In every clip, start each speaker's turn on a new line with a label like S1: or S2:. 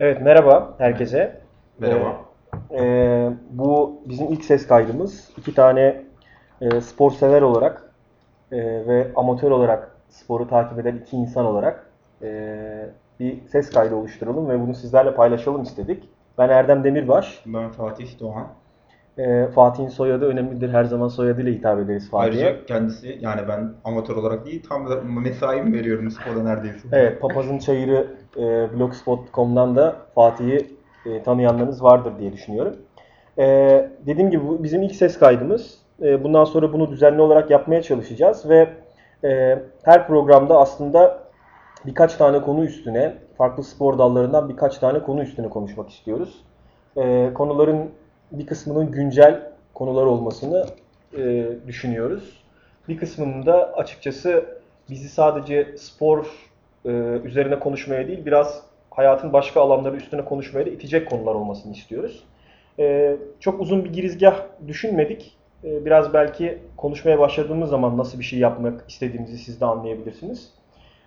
S1: Evet merhaba herkese.
S2: Merhaba.
S1: Ee, e, bu bizim ilk ses kaydımız. İki tane e, spor sever olarak e, ve amatör olarak sporu takip eden iki insan olarak e, bir ses kaydı oluşturalım ve bunu sizlerle paylaşalım istedik. Ben Erdem Demirbaş.
S2: Ben Fatih Doğan.
S1: E, Fatih'in soyadı önemlidir. Her zaman soyadıyla hitap ederiz Fatih'e.
S2: Ayrıca kendisi yani ben amatör olarak değil tam da mesaimi veriyorum spora neredeyse.
S1: Evet, Papazın Çayırı e, blogspot.com'dan da Fatih'i e, tanıyanlarınız vardır diye düşünüyorum. E, dediğim gibi bu bizim ilk ses kaydımız. E, bundan sonra bunu düzenli olarak yapmaya çalışacağız ve e, her programda aslında birkaç tane konu üstüne, farklı spor dallarından birkaç tane konu üstüne konuşmak istiyoruz. E, konuların bir kısmının güncel konular olmasını e, düşünüyoruz. Bir kısmının da açıkçası bizi sadece spor e, üzerine konuşmaya değil, biraz hayatın başka alanları üstüne konuşmaya da itecek konular olmasını istiyoruz. E, çok uzun bir girizgah düşünmedik. E, biraz belki konuşmaya başladığımız zaman nasıl bir şey yapmak istediğimizi siz de anlayabilirsiniz.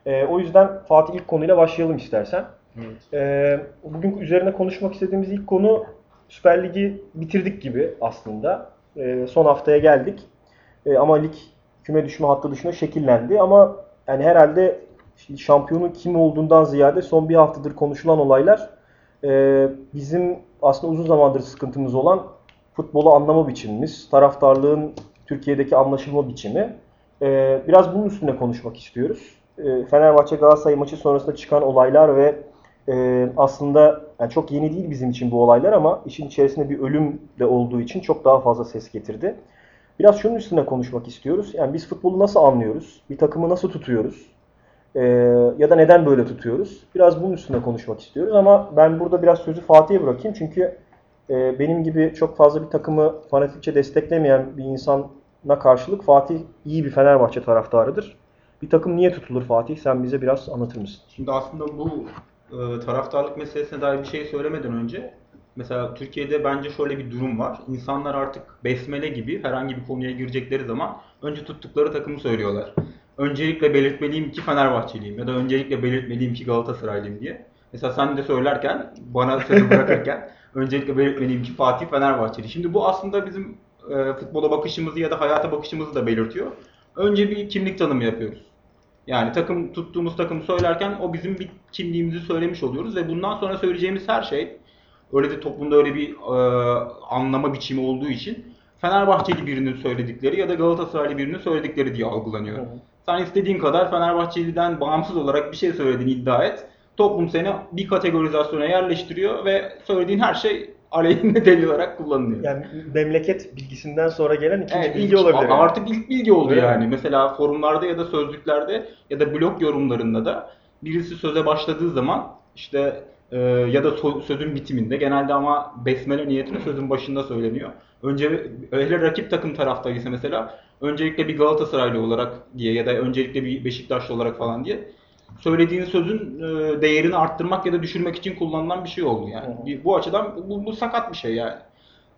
S1: E, o yüzden Fatih ilk konuyla başlayalım istersen.
S2: Evet.
S1: E, bugün üzerine konuşmak istediğimiz ilk konu Süper Lig'i bitirdik gibi aslında. E, son haftaya geldik. E, ama lig küme düşme hattı dışında şekillendi. Ama yani herhalde şampiyonun kim olduğundan ziyade son bir haftadır konuşulan olaylar e, bizim aslında uzun zamandır sıkıntımız olan futbolu anlama biçimimiz, taraftarlığın Türkiye'deki anlaşılma biçimi. E, biraz bunun üstünde konuşmak istiyoruz. E, Fenerbahçe Galatasaray maçı sonrasında çıkan olaylar ve e, aslında yani çok yeni değil bizim için bu olaylar ama işin içerisinde bir ölüm de olduğu için çok daha fazla ses getirdi. Biraz şunun üstüne konuşmak istiyoruz. Yani biz futbolu nasıl anlıyoruz? Bir takımı nasıl tutuyoruz? Ee, ya da neden böyle tutuyoruz? Biraz bunun üstüne konuşmak istiyoruz ama ben burada biraz sözü Fatih'e bırakayım. Çünkü e, benim gibi çok fazla bir takımı fanatikçe desteklemeyen bir insana karşılık Fatih iyi bir Fenerbahçe taraftarıdır. Bir takım niye tutulur Fatih? Sen bize biraz anlatır mısın?
S2: Şimdi aslında bu e, taraftarlık meselesine dair bir şey söylemeden önce mesela Türkiye'de bence şöyle bir durum var. İnsanlar artık besmele gibi herhangi bir konuya girecekleri zaman önce tuttukları takımı söylüyorlar. Öncelikle belirtmeliyim ki Fenerbahçeliyim ya da öncelikle belirtmeliyim ki Galatasaraylıyım diye. Mesela sen de söylerken, bana sözü bırakırken öncelikle belirtmeliyim ki Fatih Fenerbahçeli. Şimdi bu aslında bizim e, futbola bakışımızı ya da hayata bakışımızı da belirtiyor. Önce bir kimlik tanımı yapıyoruz. Yani takım tuttuğumuz takımı söylerken o bizim bir kimliğimizi söylemiş oluyoruz ve bundan sonra söyleyeceğimiz her şey öyle de toplumda öyle bir e, anlama biçimi olduğu için Fenerbahçeli birinin söyledikleri ya da Galatasaraylı birinin söyledikleri diye algılanıyor.
S1: Hı.
S2: Sen istediğin kadar Fenerbahçeli'den bağımsız olarak bir şey söylediğini iddia et. Toplum seni bir kategorizasyona yerleştiriyor ve söylediğin her şey aleyhine delil olarak kullanılıyor.
S1: Yani memleket bilgisinden sonra gelen ikinci
S2: Evet,
S1: bilgi olabilir. yani.
S2: Artık ilk bilgi oldu
S1: Öyle
S2: yani.
S1: mi?
S2: Mesela forumlarda ya da sözlüklerde ya da blog yorumlarında da birisi söze başladığı zaman işte e, ya da so- sözün bitiminde genelde ama besmele niyetine sözün başında söyleniyor. Önce öyle rakip takım taraftaysa mesela öncelikle bir Galatasaraylı olarak diye ya da öncelikle bir Beşiktaşlı olarak falan diye söylediğin sözün e, değerini arttırmak ya da düşürmek için kullanılan bir şey oldu yani.
S1: Hı
S2: Bu açıdan bu, bu sakat bir şey yani.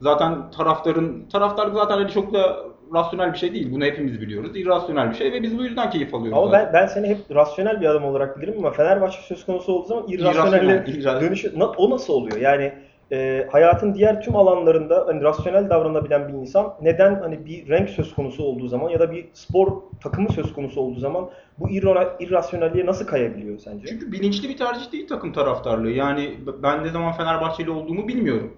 S2: Zaten taraftarın taraftar zaten öyle çok da rasyonel bir şey değil. Bunu hepimiz biliyoruz. İrrasyonel bir şey ve biz bu yüzden keyif alıyoruz.
S1: Ama
S2: zaten.
S1: ben, ben seni hep rasyonel bir adam olarak bilirim ama Fenerbahçe söz konusu olduğu zaman irrasyonelle
S2: İrrasyonel,
S1: dönüşü o nasıl oluyor? Yani e, hayatın diğer tüm alanlarında hani rasyonel davranabilen bir insan neden hani bir renk söz konusu olduğu zaman ya da bir spor takımı söz konusu olduğu zaman bu irra- irrasyonelliğe nasıl kayabiliyor sence?
S2: Çünkü bilinçli bir tercih değil takım taraftarlığı. Yani ben ne zaman Fenerbahçeli olduğumu bilmiyorum.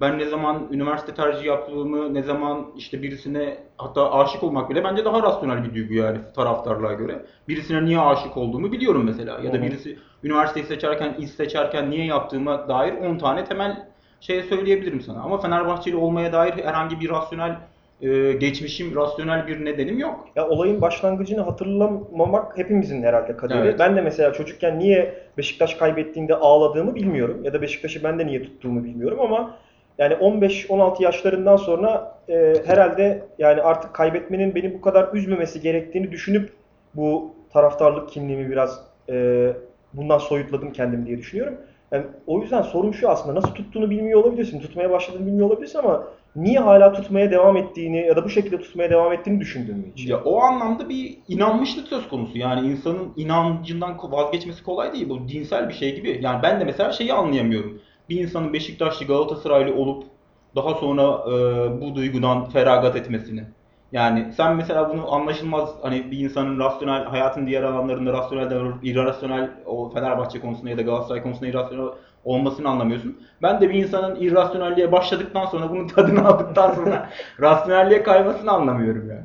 S2: Ben ne zaman üniversite tercihi yaptığımı, ne zaman işte birisine hatta aşık olmak bile bence daha rasyonel bir duygu yani taraftarlığa göre. Birisine niye aşık olduğumu biliyorum mesela. Ya da birisi üniversiteyi seçerken, iş seçerken niye yaptığıma dair 10 tane temel şey söyleyebilirim sana. Ama Fenerbahçeli olmaya dair herhangi bir rasyonel e, geçmişim, rasyonel bir nedenim yok.
S1: Ya olayın başlangıcını hatırlamamak hepimizin herhalde kaderi.
S2: Evet.
S1: Ben de mesela çocukken niye Beşiktaş kaybettiğinde ağladığımı bilmiyorum ya da Beşiktaş'ı ben de niye tuttuğumu bilmiyorum ama yani 15-16 yaşlarından sonra e, herhalde yani artık kaybetmenin beni bu kadar üzmemesi gerektiğini düşünüp bu taraftarlık kimliğimi biraz e, bundan soyutladım kendim diye düşünüyorum. Yani o yüzden sorum şu aslında nasıl tuttuğunu bilmiyor olabilirsin, tutmaya başladığını bilmiyor olabilirsin ama niye hala tutmaya devam ettiğini ya da bu şekilde tutmaya devam ettiğini düşündün mü?
S2: Ya o anlamda bir inanmışlık söz konusu. Yani insanın inancından vazgeçmesi kolay değil. Bu dinsel bir şey gibi. Yani ben de mesela şeyi anlayamıyorum. Bir insanın Beşiktaşlı Galatasaraylı olup daha sonra e, bu duygudan feragat etmesini. Yani sen mesela bunu anlaşılmaz hani bir insanın rasyonel hayatın diğer alanlarında rasyonel davranıp irrasyonel o Fenerbahçe konusunda ya da Galatasaray konusunda irrasyonel olmasını anlamıyorsun. Ben de bir insanın irrasyonelliğe başladıktan sonra bunun tadını aldıktan sonra rasyonelliğe kaymasını anlamıyorum yani.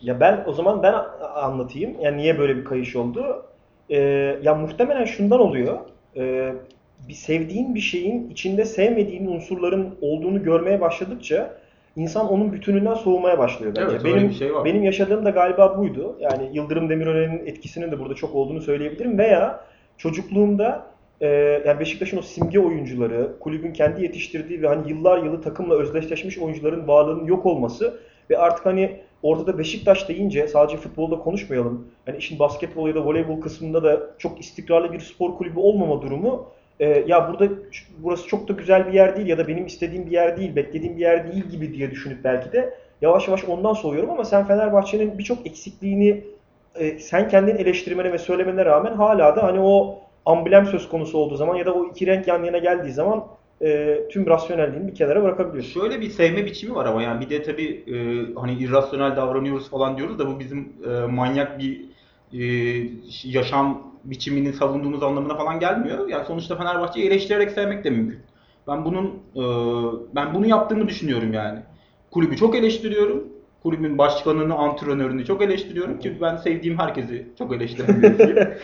S1: Ya ben o zaman ben anlatayım. Yani niye böyle bir kayış oldu? Ee, ya muhtemelen şundan oluyor. Ee, bir sevdiğin bir şeyin içinde sevmediğin unsurların olduğunu görmeye başladıkça insan onun bütününden soğumaya başlıyor bence.
S2: Evet,
S1: benim
S2: şey var.
S1: benim yaşadığım da galiba buydu. Yani Yıldırım Demirören'in etkisinin de burada çok olduğunu söyleyebilirim veya çocukluğumda e, yani Beşiktaş'ın o simge oyuncuları, kulübün kendi yetiştirdiği ve hani yıllar yılı takımla özdeşleşmiş oyuncuların varlığının yok olması ve artık hani ortada Beşiktaş deyince sadece futbolda konuşmayalım. Hani işin basketbol ya da voleybol kısmında da çok istikrarlı bir spor kulübü olmama durumu e, ya burada burası çok da güzel bir yer değil ya da benim istediğim bir yer değil, beklediğim bir yer değil gibi diye düşünüp belki de yavaş yavaş ondan soğuyorum ama sen Fenerbahçe'nin birçok eksikliğini e, sen kendin eleştirmene ve söylemene rağmen hala da hani o amblem söz konusu olduğu zaman ya da o iki renk yan yana geldiği zaman e, tüm rasyonelliğini bir kenara bırakabiliyorsun.
S2: Şöyle bir sevme biçimi var ama yani bir de tabii e, hani irrasyonel davranıyoruz falan diyoruz da bu bizim e, manyak bir e, yaşam biçimini savunduğumuz anlamına falan gelmiyor. Yani sonuçta Fenerbahçe'yi eleştirerek sevmek de mümkün. Ben bunun e, ben bunu yaptığımı düşünüyorum yani. Kulübü çok eleştiriyorum. Kulübün başkanını, antrenörünü çok eleştiriyorum ki ben sevdiğim herkesi çok eleştiren birisiyim.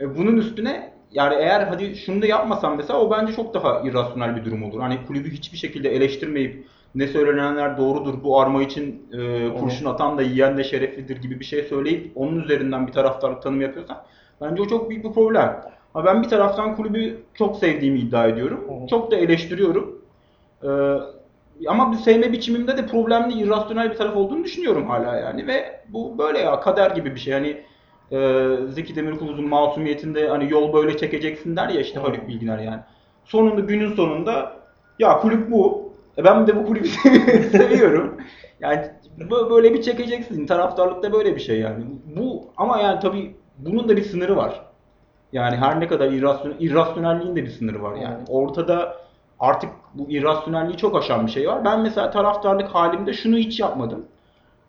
S2: E, bunun üstüne yani eğer hadi şunu da yapmasam mesela o bence çok daha irrasyonel bir durum olur. Hani kulübü hiçbir şekilde eleştirmeyip ne söylenenler doğrudur bu arma için e, kurşun atan da yiyen de şereflidir gibi bir şey söyleyip onun üzerinden bir taraftarlık tanımı yapıyorsan bence o çok büyük bir problem. Ama ben bir taraftan kulübü çok sevdiğimi iddia ediyorum. Çok da eleştiriyorum. E, ama bu sevme biçimimde de problemli, irrasyonel bir taraf olduğunu düşünüyorum hala yani ve bu böyle ya kader gibi bir şey. Hani e, Zeki Demirkubuz'un masumiyetinde hani yol böyle çekeceksin der ya işte Haluk Bilginer yani. Sonunda günün sonunda ya kulüp bu. E ben de bu kulübü seviyorum. Yani böyle bir çekeceksin. Taraftarlıkta böyle bir şey yani. Bu ama yani tabii bunun da bir sınırı var. Yani her ne kadar irrasyon, irrasyonelliğin de bir sınırı var yani. Ortada artık bu irrasyonelliği çok aşan bir şey var. Ben mesela taraftarlık halimde şunu hiç yapmadım.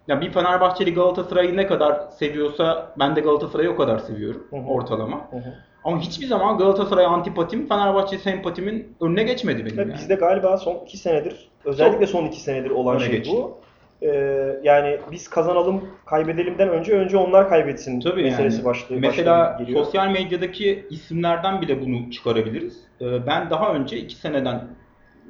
S2: Ya bir Fenerbahçeli Galatasaray'ı ne kadar seviyorsa ben de Galatasaray'ı o kadar seviyorum
S1: Hı hı.
S2: ortalama.
S1: Hı hı.
S2: Ama hiçbir zaman Galatasaray antipatim Fenerbahçe sempatimin önüne geçmedi benim
S1: Tabii
S2: yani.
S1: bizde galiba son iki senedir, özellikle son iki senedir olan
S2: Öne
S1: şey
S2: geçti.
S1: bu. Ee, yani biz kazanalım, kaybedelimden önce önce onlar kaybetsin
S2: Tabii
S1: meselesi
S2: yani.
S1: başlığı
S2: Mesela
S1: geliyor.
S2: sosyal medyadaki isimlerden bile bunu çıkarabiliriz. Ee, Ben daha önce iki seneden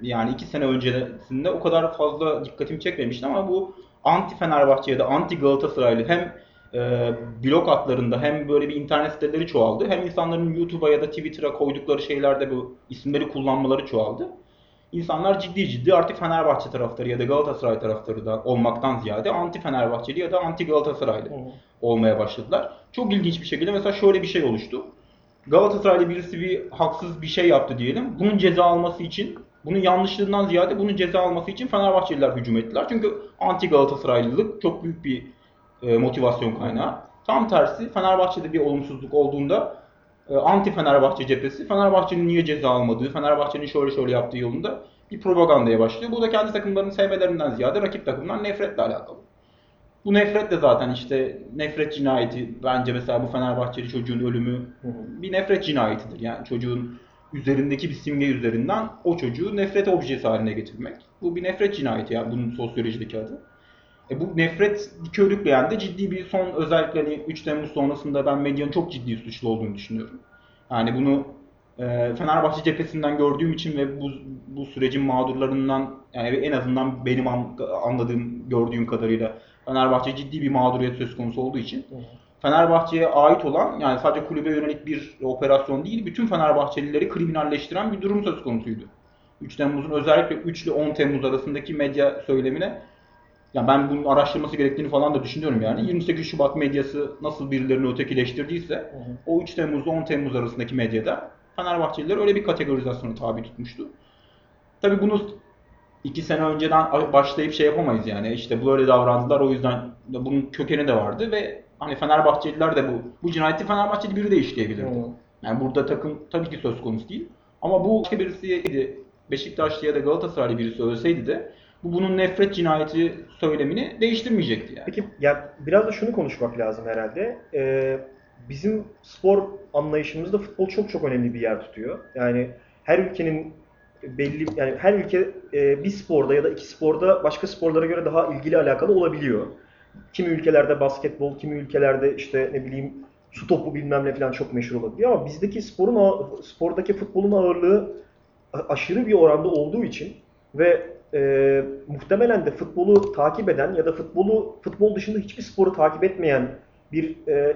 S2: yani iki sene öncesinde o kadar fazla dikkatimi çekmemişti ama bu anti Fenerbahçe ya da anti Galatasaraylı hem e, blog atlarında hem böyle bir internet siteleri çoğaldı. Hem insanların YouTube'a ya da Twitter'a koydukları şeylerde bu isimleri kullanmaları çoğaldı. İnsanlar ciddi ciddi artık Fenerbahçe taraftarı ya da Galatasaray taraftarı da olmaktan ziyade anti Fenerbahçeli ya da anti Galatasaraylı
S1: hı.
S2: olmaya başladılar. Çok ilginç bir şekilde mesela şöyle bir şey oluştu. Galatasaraylı birisi bir haksız bir şey yaptı diyelim. Bunun ceza alması için, bunun yanlışlığından ziyade bunun ceza alması için Fenerbahçeliler hücum ettiler. Çünkü anti Galatasaraylılık çok büyük bir e, motivasyon kaynağı. Tam tersi Fenerbahçe'de bir olumsuzluk olduğunda anti Fenerbahçe cephesi Fenerbahçe'nin niye ceza almadığı, Fenerbahçe'nin şöyle şöyle yaptığı yolunda bir propagandaya başlıyor. Bu da kendi takımlarını sevmelerinden ziyade rakip takımdan nefretle alakalı. Bu nefret de zaten işte nefret cinayeti bence mesela bu Fenerbahçeli çocuğun ölümü bir nefret cinayetidir. Yani çocuğun üzerindeki bir simge üzerinden o çocuğu nefret objesi haline getirmek. Bu bir nefret cinayeti yani bunun sosyolojideki adı. E bu nefret körükleyen de ciddi bir son özellikle hani 3 Temmuz sonrasında ben medyanın çok ciddi suçlu olduğunu düşünüyorum. Yani bunu e, Fenerbahçe cephesinden gördüğüm için ve bu, bu sürecin mağdurlarından yani en azından benim an- anladığım, gördüğüm kadarıyla Fenerbahçe ciddi bir mağduriyet söz konusu olduğu için Fenerbahçe'ye ait olan yani sadece kulübe yönelik bir operasyon değil, bütün Fenerbahçelileri kriminalleştiren bir durum söz konusuydu. 3 Temmuz'un özellikle 3 ile 10 Temmuz arasındaki medya söylemine ya ben bunun araştırması gerektiğini falan da düşünüyorum yani. 28 Şubat medyası nasıl birilerini ötekileştirdiyse o 3 Temmuz ile 10 Temmuz arasındaki medyada Fenerbahçeliler öyle bir kategorizasyona tabi tutmuştu. Tabii bunu iki sene önceden başlayıp şey yapamayız yani. İşte böyle davrandılar o yüzden bunun kökeni de vardı ve hani Fenerbahçeliler de bu bu cinayeti Fenerbahçeli biri de işleyebilirdi. Hmm. Yani burada takım tabii ki söz konusu değil. Ama bu başka birisiydi. Beşiktaşlı ya da Galatasaraylı birisi ölseydi de bu bunun nefret cinayeti söylemini değiştirmeyecekti yani.
S1: Peki ya biraz da şunu konuşmak lazım herhalde. Ee, bizim spor anlayışımızda futbol çok çok önemli bir yer tutuyor. Yani her ülkenin belli yani her ülke e, bir sporda ya da iki sporda başka sporlara göre daha ilgili alakalı olabiliyor. Kimi ülkelerde basketbol, kimi ülkelerde işte ne bileyim su topu bilmem ne falan çok meşhur olabiliyor ama bizdeki sporun spordaki futbolun ağırlığı aşırı bir oranda olduğu için ve e, muhtemelen de futbolu takip eden ya da futbolu futbol dışında hiçbir sporu takip etmeyen bir e,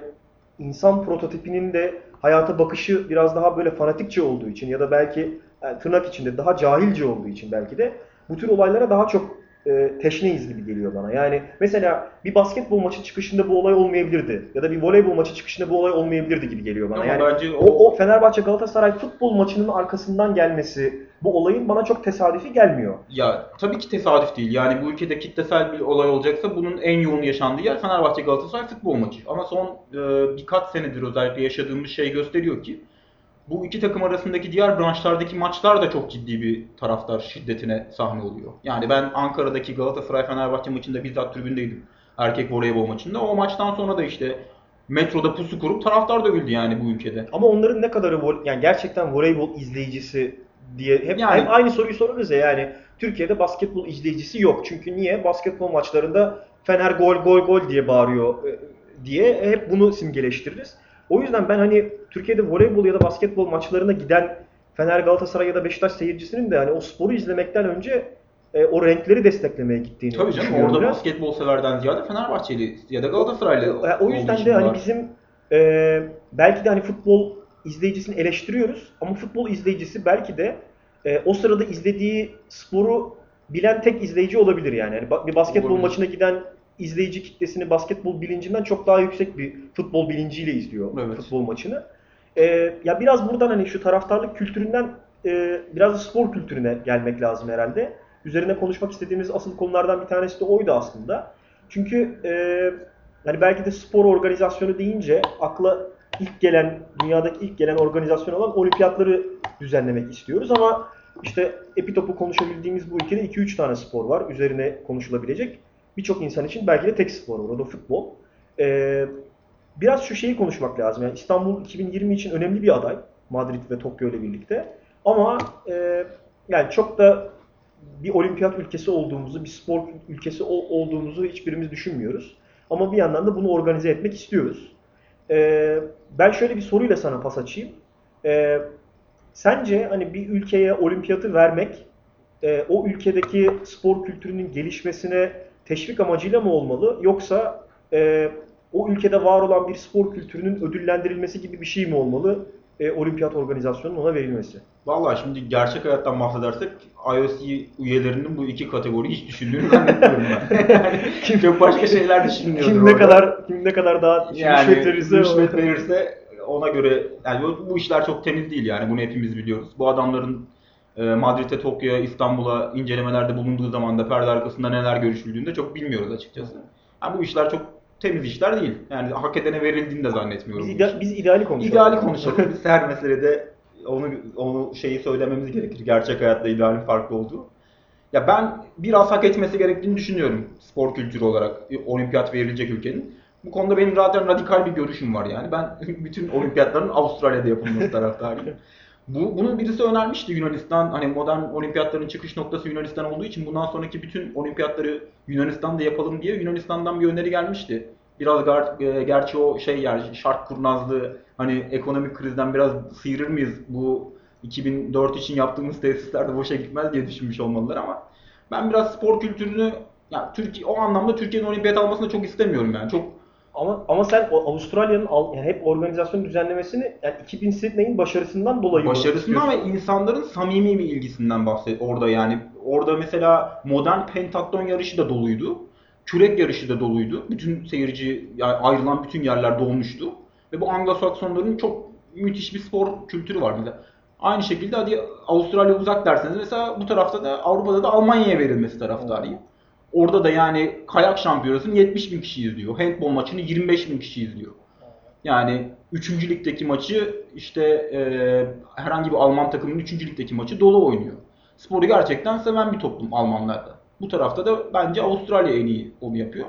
S1: insan prototipinin de hayata bakışı biraz daha böyle fanatikçe olduğu için ya da belki yani tırnak içinde daha cahilce olduğu için belki de bu tür olaylara daha çok e, teşneyiz gibi geliyor bana. Yani mesela bir basketbol maçı çıkışında bu olay olmayabilirdi. Ya da bir voleybol maçı çıkışında bu olay olmayabilirdi gibi geliyor bana. Ama yani bence o... o, o Fenerbahçe Galatasaray futbol maçının arkasından gelmesi bu olayın bana çok tesadüfi gelmiyor.
S2: Ya tabii ki tesadüf değil. Yani bu ülkede kitlesel bir olay olacaksa bunun en yoğun yaşandığı yer Fenerbahçe Galatasaray futbol maçı. Ama son e, birkaç senedir özellikle yaşadığımız şey gösteriyor ki bu iki takım arasındaki diğer branşlardaki maçlar da çok ciddi bir taraftar şiddetine sahne oluyor. Yani ben Ankara'daki Galatasaray Fenerbahçe maçında bizzat tribündeydim. Erkek voleybol maçında. O maçtan sonra da işte metroda pusu kurup taraftar dövüldü yani bu ülkede.
S1: Ama onların ne kadarı yani gerçekten voleybol izleyicisi diye hep, yani, hep aynı soruyu sorarız ya yani Türkiye'de basketbol izleyicisi yok. Çünkü niye? Basketbol maçlarında Fener gol gol gol diye bağırıyor e, diye hep bunu simgeleştiririz. O yüzden ben hani Türkiye'de voleybol ya da basketbol maçlarına giden Fener, Galatasaray ya da Beşiktaş seyircisinin de hani o sporu izlemekten önce e, o renkleri desteklemeye gittiğini
S2: Tabii canım orada biraz. basketbol severden ziyade Fenerbahçeli ya da Galatasaraylı
S1: e, O yüzden de hani var. bizim e, belki de hani futbol izleyicisini eleştiriyoruz ama futbol izleyicisi belki de e, o sırada izlediği sporu bilen tek izleyici olabilir yani. yani bir basketbol olabilir. maçına giden izleyici kitlesini basketbol bilincinden çok daha yüksek bir futbol bilinciyle izliyor evet. futbol maçını. Ee, ya biraz buradan hani şu taraftarlık kültüründen e, biraz da spor kültürüne gelmek lazım herhalde. Üzerine konuşmak istediğimiz asıl konulardan bir tanesi de oydu aslında. Çünkü e, hani belki de spor organizasyonu deyince akla ilk gelen, dünyadaki ilk gelen organizasyon olan olimpiyatları düzenlemek istiyoruz ama işte epitopu konuşabildiğimiz bu ülkede 2-3 tane spor var üzerine konuşulabilecek birçok insan için belki de tek spor var. O da futbol. Ee, biraz şu şeyi konuşmak lazım. Yani İstanbul 2020 için önemli bir aday. Madrid ve Tokyo ile birlikte. Ama e, yani çok da bir olimpiyat ülkesi olduğumuzu, bir spor ülkesi olduğumuzu hiçbirimiz düşünmüyoruz. Ama bir yandan da bunu organize etmek istiyoruz. Ee, ben şöyle bir soruyla sana pas açayım. Ee, sence hani bir ülkeye olimpiyatı vermek e, o ülkedeki spor kültürünün gelişmesine teşvik amacıyla mı olmalı yoksa e, o ülkede var olan bir spor kültürünün ödüllendirilmesi gibi bir şey mi olmalı? E, olimpiyat organizasyonunun ona verilmesi.
S2: Vallahi şimdi gerçek hayattan bahsedersek IOC üyelerinin bu iki kategori hiç düşündüğünü zannetmiyorum ben. yani kim, çok başka şeyler düşünüyordur
S1: Kim ne orada. kadar kim ne kadar daha yani, rüşvet verirse,
S2: rüşvet verirse ona göre yani bu işler çok temiz değil yani bunu hepimiz biliyoruz. Bu adamların ee, Madrid'e, Tokyo'ya, İstanbul'a incelemelerde bulunduğu zaman da perde arkasında neler görüşüldüğünde çok bilmiyoruz açıkçası. Yani bu işler çok temiz işler değil. Yani hak edene verildiğini de zannetmiyorum.
S1: Biz, ida- biz ideali konuşalım.
S2: İdeali konuşalım. biz her meselede onu onu şeyi söylememiz gerekir. Gerçek hayatta idealin farklı olduğu. Ya ben biraz hak etmesi gerektiğini düşünüyorum spor kültürü olarak olimpiyat verilecek ülkenin. Bu konuda benim zaten radikal bir görüşüm var yani. Ben bütün olimpiyatların Avustralya'da yapılması taraftarıyım. Bu, bunu birisi önermişti Yunanistan. Hani modern olimpiyatların çıkış noktası Yunanistan olduğu için bundan sonraki bütün olimpiyatları Yunanistan'da yapalım diye Yunanistan'dan bir öneri gelmişti. Biraz ger e, gerçi o şey yani şart kurnazlığı hani ekonomik krizden biraz sıyırır mıyız bu 2004 için yaptığımız tesislerde boşa gitmez diye düşünmüş olmalılar ama ben biraz spor kültürünü yani Türkiye o anlamda Türkiye'nin olimpiyat almasını çok istemiyorum yani. Çok
S1: ama ama sen Avustralya'nın yani hep organizasyon düzenlemesini yani 2000 Sydney'in başarısından dolayı
S2: Başarısından ve insanların samimi bir ilgisinden bahset orada yani. Orada mesela modern pentatlon yarışı da doluydu. Kürek yarışı da doluydu. Bütün seyirci yani ayrılan bütün yerler dolmuştu. Ve bu Anglo-Saksonların çok müthiş bir spor kültürü var. Mesela Aynı şekilde hadi Avustralya uzak derseniz mesela bu tarafta da Avrupa'da da Almanya'ya verilmesi taraftarıyım. Orada da yani kayak şampiyonasını 70 bin kişi izliyor. Handball maçını 25 bin kişi izliyor. Yani 3. ligdeki maçı işte e, herhangi bir Alman takımının 3. ligdeki maçı dolu oynuyor. Sporu gerçekten seven bir toplum Almanlarda. Bu tarafta da bence Avustralya en iyi onu yapıyor.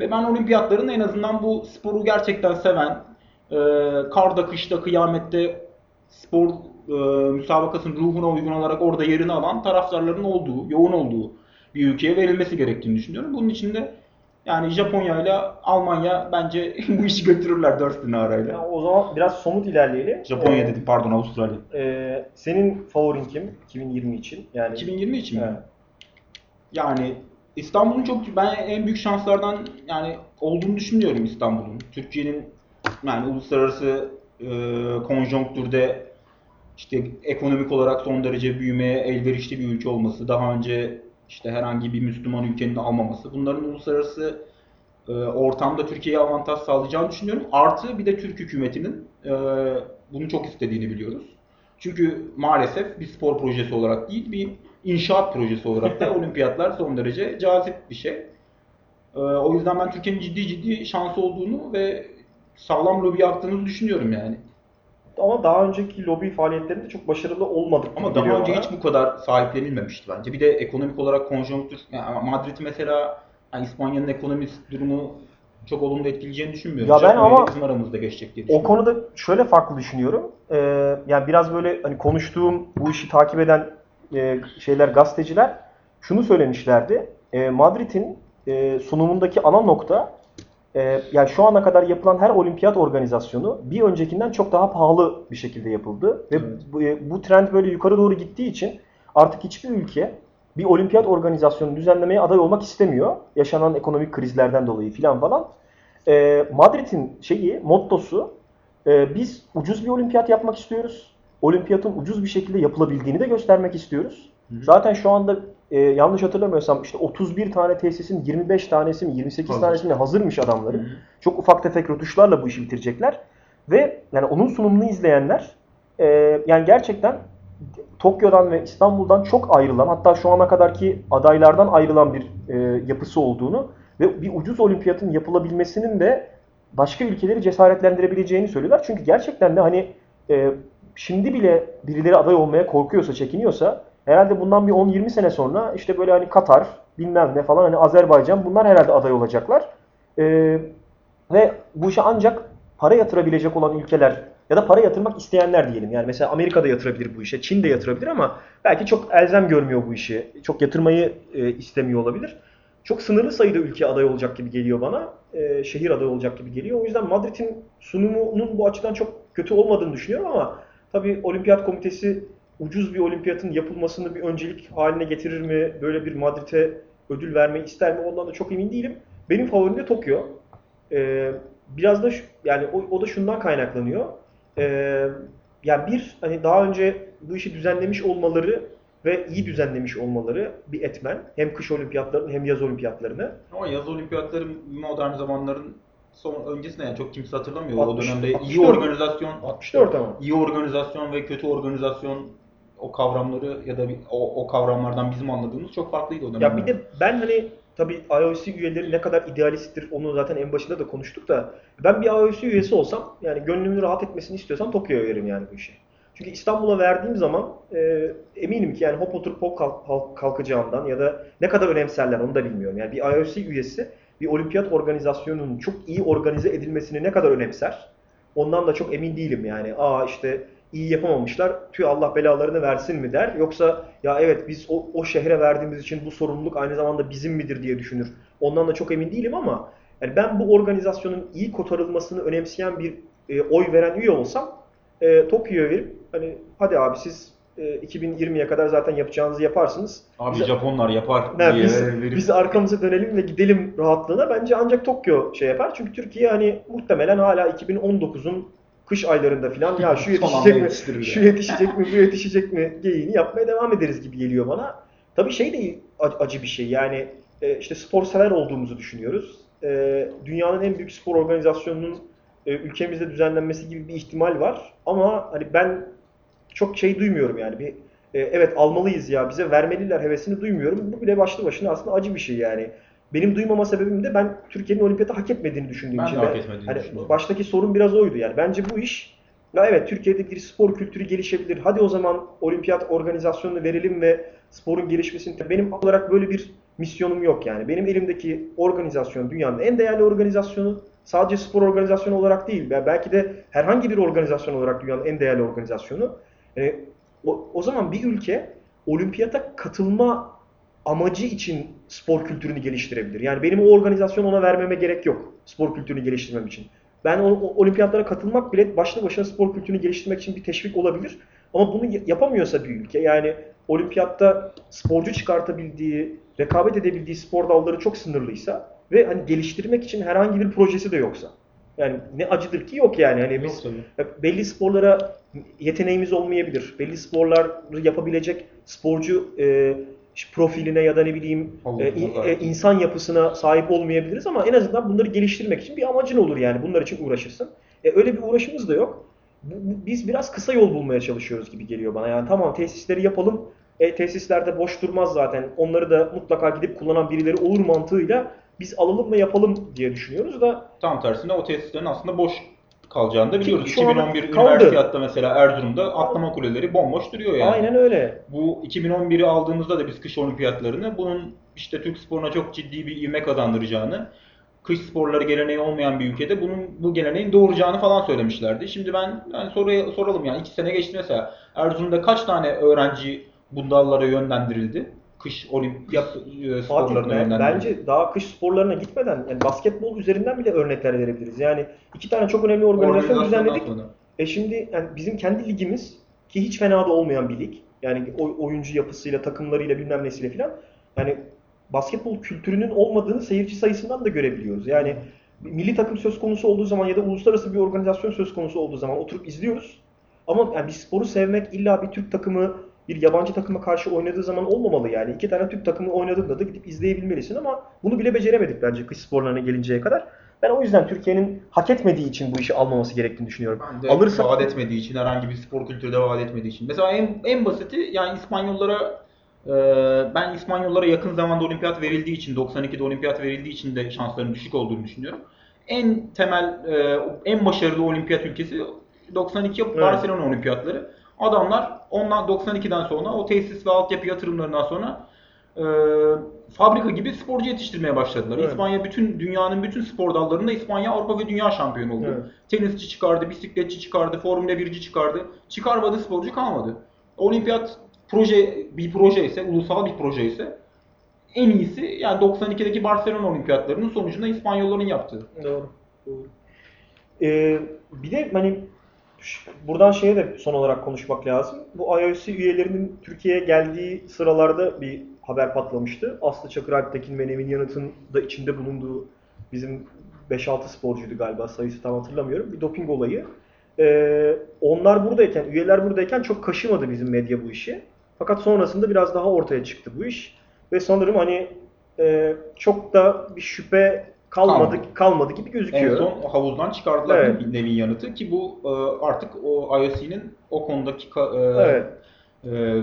S2: Ve ben olimpiyatların en azından bu sporu gerçekten seven, e, karda, kışta, kıyamette spor e, müsabakasının ruhuna uygun olarak orada yerini alan taraftarların olduğu, yoğun olduğu bir ülkeye verilmesi gerektiğini düşünüyorum. Bunun için de yani Japonya ile Almanya bence bu işi götürürler dört bin arayla.
S1: Ya o zaman biraz somut ilerleyelim.
S2: Japonya
S1: Ee,
S2: dedim pardon Avustralya.
S1: e, senin favorin kim 2020 için? Yani
S2: 2020 için mi?
S1: Evet.
S2: Yani İstanbul'un çok ben en büyük şanslardan yani olduğunu düşünüyorum İstanbul'un. Türkiye'nin yani uluslararası e, konjonktürde işte ekonomik olarak son derece büyümeye elverişli bir ülke olması, daha önce işte herhangi bir Müslüman ülkenin almaması, bunların uluslararası e, ortamda Türkiye'ye avantaj sağlayacağını düşünüyorum. Artı bir de Türk hükümetinin e, bunu çok istediğini biliyoruz. Çünkü maalesef bir spor projesi olarak değil, bir inşaat projesi olarak da olimpiyatlar son derece cazip bir şey. E, o yüzden ben Türkiye'nin ciddi ciddi şansı olduğunu ve sağlam lobi yaptığını düşünüyorum yani.
S1: Ama daha önceki lobi faaliyetlerinde çok başarılı olmadık.
S2: Ama daha önce
S1: bana.
S2: hiç bu kadar sahiplenilmemişti bence. Bir de ekonomik olarak konjonktür, yani Madrid mesela yani İspanya'nın ekonomik durumu çok olumlu etkileyeceğini düşünmüyorum.
S1: Ya ben ama
S2: bizim aramızda geçecek diye
S1: O konuda şöyle farklı düşünüyorum. Ee, yani biraz böyle hani konuştuğum bu işi takip eden e, şeyler gazeteciler şunu söylemişlerdi. E, Madrid'in e, sunumundaki ana nokta e, yani şu ana kadar yapılan her olimpiyat organizasyonu bir öncekinden çok daha pahalı bir şekilde yapıldı ve
S2: Evet.
S1: bu, e, bu trend böyle yukarı doğru gittiği için artık hiçbir ülke bir olimpiyat organizasyonu düzenlemeye aday olmak istemiyor. Yaşanan ekonomik krizlerden dolayı filan falan. E, Madrid'in şeyi, mottosu e, biz ucuz bir olimpiyat yapmak istiyoruz. Olimpiyatın ucuz bir şekilde yapılabildiğini de göstermek istiyoruz.
S2: Hı hı.
S1: Zaten şu anda e, yanlış hatırlamıyorsam işte 31 tane tesisin 25 tanesi mi 28
S2: Hazır.
S1: tanesi mi hazırmış adamların.
S2: Hı hı.
S1: Çok ufak tefek rötuşlarla bu işi bitirecekler. Ve yani onun sunumunu izleyenler e, yani gerçekten Tokyo'dan ve İstanbul'dan çok ayrılan hatta şu ana kadarki adaylardan ayrılan bir e, yapısı olduğunu ve bir ucuz olimpiyatın yapılabilmesinin de başka ülkeleri cesaretlendirebileceğini söylüyorlar. Çünkü gerçekten de hani e, şimdi bile birileri aday olmaya korkuyorsa, çekiniyorsa herhalde bundan bir 10-20 sene sonra işte böyle hani Katar, bilmem ne falan hani Azerbaycan bunlar herhalde aday olacaklar. E, ve bu işe ancak para yatırabilecek olan ülkeler ya da para yatırmak isteyenler diyelim. Yani mesela Amerika da yatırabilir bu işe, Çin de yatırabilir ama belki çok elzem görmüyor bu işi. Çok yatırmayı e, istemiyor olabilir. Çok sınırlı sayıda ülke aday olacak gibi geliyor bana. E, şehir aday olacak gibi geliyor. O yüzden Madrid'in sunumunun bu açıdan çok kötü olmadığını düşünüyorum ama tabii Olimpiyat Komitesi ucuz bir olimpiyatın yapılmasını bir öncelik haline getirir mi? Böyle bir Madrid'e ödül vermeyi ister mi? Ondan da çok emin değilim. Benim favorim de Tokyo. Ee, biraz da şu- yani o, o da şundan kaynaklanıyor. Ee, yani bir hani daha önce bu işi düzenlemiş olmaları ve iyi düzenlemiş olmaları bir etmen. Hem kış olimpiyatlarını hem yaz olimpiyatlarını.
S2: Ama yaz olimpiyatları modern zamanların son öncesinde yani çok kimse hatırlamıyor.
S1: 60
S2: o dönemde iyi
S1: 64
S2: organizasyon
S1: 64 ama.
S2: iyi organizasyon ve kötü organizasyon o kavramları ya da o, o kavramlardan bizim anladığımız çok farklıydı o dönemde.
S1: Ya bir de ben hani tabii IOC üyeleri ne kadar idealisttir onu zaten en başında da konuştuk da ben bir IOC üyesi olsam yani gönlümün rahat etmesini istiyorsam Tokyo'ya veririm yani bu işi. Çünkü İstanbul'a verdiğim zaman e, eminim ki yani hop oturup hop kalk- kalk- kalkacağımdan ya da ne kadar önemserler onu da bilmiyorum. Yani bir IOC üyesi bir olimpiyat organizasyonunun çok iyi organize edilmesini ne kadar önemser ondan da çok emin değilim yani. Aa işte iyi yapamamışlar. Tüy Allah belalarını versin mi der. Yoksa ya evet biz o, o şehre verdiğimiz için bu sorumluluk aynı zamanda bizim midir diye düşünür. Ondan da çok emin değilim ama yani ben bu organizasyonun iyi kotarılmasını önemseyen bir e, oy veren üye olsam e, Tokyo'ya verip hani hadi abi siz 2020'ye kadar zaten yapacağınızı yaparsınız.
S2: Abi
S1: Biz-
S2: Japonlar yapar
S1: ne,
S2: diye
S1: biz,
S2: verip-
S1: biz arkamıza dönelim ve gidelim rahatlığına bence ancak Tokyo şey yapar. Çünkü Türkiye hani muhtemelen hala 2019'un kış aylarında falan ya şu yetişecek mi, şu yetişecek mi, bu yetişecek mi geyiğini yapmaya devam ederiz gibi geliyor bana. Tabii şey de ac- acı bir şey yani e, işte spor sever olduğumuzu düşünüyoruz. E, Dünyanın en büyük spor organizasyonunun e, ülkemizde düzenlenmesi gibi bir ihtimal var. Ama hani ben çok şey duymuyorum yani. Bir e, evet almalıyız ya bize vermeliler hevesini duymuyorum. Bu bile başlı başına aslında acı bir şey yani. Benim duymama sebebim de ben Türkiye'nin olimpiyatı hak etmediğini düşündüğüm
S2: Ben de
S1: için.
S2: hak
S1: Ve
S2: etmediğini
S1: hani
S2: düşünüyorum.
S1: Baştaki sorun biraz oydu yani. Bence bu iş ya evet Türkiye'de bir spor kültürü gelişebilir. Hadi o zaman olimpiyat organizasyonunu verelim ve sporun gelişmesini benim olarak böyle bir misyonum yok yani. Benim elimdeki organizasyon dünyanın en değerli organizasyonu sadece spor organizasyonu olarak değil belki de herhangi bir organizasyon olarak dünyanın en değerli organizasyonu. Yani o, o zaman bir ülke olimpiyata katılma amacı için spor kültürünü geliştirebilir. Yani benim o organizasyonu ona vermeme gerek yok spor kültürünü geliştirmem için. Ben o, o olimpiyatlara katılmak bile başlı başına spor kültürünü geliştirmek için bir teşvik olabilir. Ama bunu yapamıyorsa bir ülke yani olimpiyatta sporcu çıkartabildiği, rekabet edebildiği spor dalları çok sınırlıysa ve hani geliştirmek için herhangi bir projesi de yoksa. Yani ne acıdır ki yok yani. Hani biz
S2: Yok
S1: belli sporlara yeteneğimiz olmayabilir. Belli sporları yapabilecek sporcu e, profiline ya da ne bileyim
S2: Allah
S1: e,
S2: Allah.
S1: e, insan yapısına sahip olmayabiliriz ama en azından bunları geliştirmek için bir amacın olur yani. Bunlar için uğraşırsın. E, öyle bir uğraşımız da yok. Biz biraz kısa yol bulmaya çalışıyoruz gibi geliyor bana. Yani tamam tesisleri yapalım. E, tesislerde boş durmaz zaten. Onları da mutlaka gidip kullanan birileri olur mantığıyla biz alalım ve yapalım diye düşünüyoruz da
S2: Tam tersine o tesislerin aslında boş kalacağını da biliyoruz.
S1: Şu an
S2: 2011
S1: kaldı.
S2: Üniversiyatta mesela Erzurum'da atlama kuleleri bomboş duruyor yani.
S1: aynen öyle.
S2: Bu 2011'i aldığımızda da biz kış olimpiyatlarını bunun işte Türk sporuna çok ciddi bir ivme kazandıracağını, kış sporları geleneği olmayan bir ülkede bunun bu geleneğin doğuracağını falan söylemişlerdi. Şimdi ben yani soruya soralım yani iki sene geçti mesela Erzurum'da kaç tane öğrenci bu dallara yönlendirildi? Kış olimpiyat e, sporlarına yönlendirildi.
S1: bence daha kış sporlarına gitmeden yani basketbol üzerinden bile örnekler verebiliriz. Yani iki tane çok önemli organizasyon düzenledik.
S2: sonra.
S1: E şimdi yani bizim kendi ligimiz ki hiç fena da olmayan bir lig. Yani oy- oyuncu yapısıyla, takımlarıyla bilmem nesiyle filan. Yani basketbol kültürünün olmadığını seyirci sayısından da görebiliyoruz. Yani milli takım söz konusu olduğu zaman ya da uluslararası bir organizasyon söz konusu olduğu zaman oturup izliyoruz. Ama yani bir sporu sevmek illa bir Türk takımı bir yabancı takıma karşı oynadığı zaman olmamalı yani. İki tane Türk takımı oynadığında da gidip izleyebilmelisin ama bunu bile beceremedik bence kış sporlarına gelinceye kadar. Ben o yüzden Türkiye'nin hak etmediği için bu işi almaması gerektiğini düşünüyorum.
S2: Ben de
S1: Alırsak
S2: vaat etmediği için, herhangi bir spor kültürü de vaat etmediği için. Mesela en, en basiti yani İspanyollara e, ben İspanyollara yakın zamanda olimpiyat verildiği için, 92'de olimpiyat verildiği için de şansların düşük olduğunu düşünüyorum. En temel, e, en başarılı olimpiyat ülkesi 92 Barcelona olimpiyatları. Adamlar ondan 92'den sonra o tesis ve altyapı yatırımlarından sonra e, fabrika gibi sporcu yetiştirmeye başladılar.
S1: Evet.
S2: İspanya bütün dünyanın bütün spor dallarında İspanya Avrupa ve dünya şampiyonu oldu.
S1: Evet.
S2: Tenisçi çıkardı, bisikletçi çıkardı, Formula 1'ci çıkardı. Çıkarmadığı sporcu kalmadı. Olimpiyat proje bir proje ise, ulusal bir proje ise en iyisi yani 92'deki Barcelona olimpiyatlarının sonucunda İspanyolların yaptığı.
S1: Doğru. Doğru. Ee, bir de hani buradan şeye de son olarak konuşmak lazım. Bu IOC üyelerinin Türkiye'ye geldiği sıralarda bir haber patlamıştı. Aslı Çakır Alptekin ve Nevin Yanıt'ın da içinde bulunduğu bizim 5-6 sporcuydu galiba sayısı tam hatırlamıyorum. Bir doping olayı. Ee, onlar buradayken, üyeler buradayken çok kaşımadı bizim medya bu işi. Fakat sonrasında biraz daha ortaya çıktı bu iş. Ve sanırım hani e, çok da bir şüphe kalmadı
S2: Kalmadı.
S1: kalmadı gibi
S2: En
S1: gözüküyor.
S2: son havuzdan çıkardılar
S1: Evet.
S2: Nevin Yanıt'ı ki bu e, artık o IOC'nin o konudaki e,
S1: Evet.
S2: e,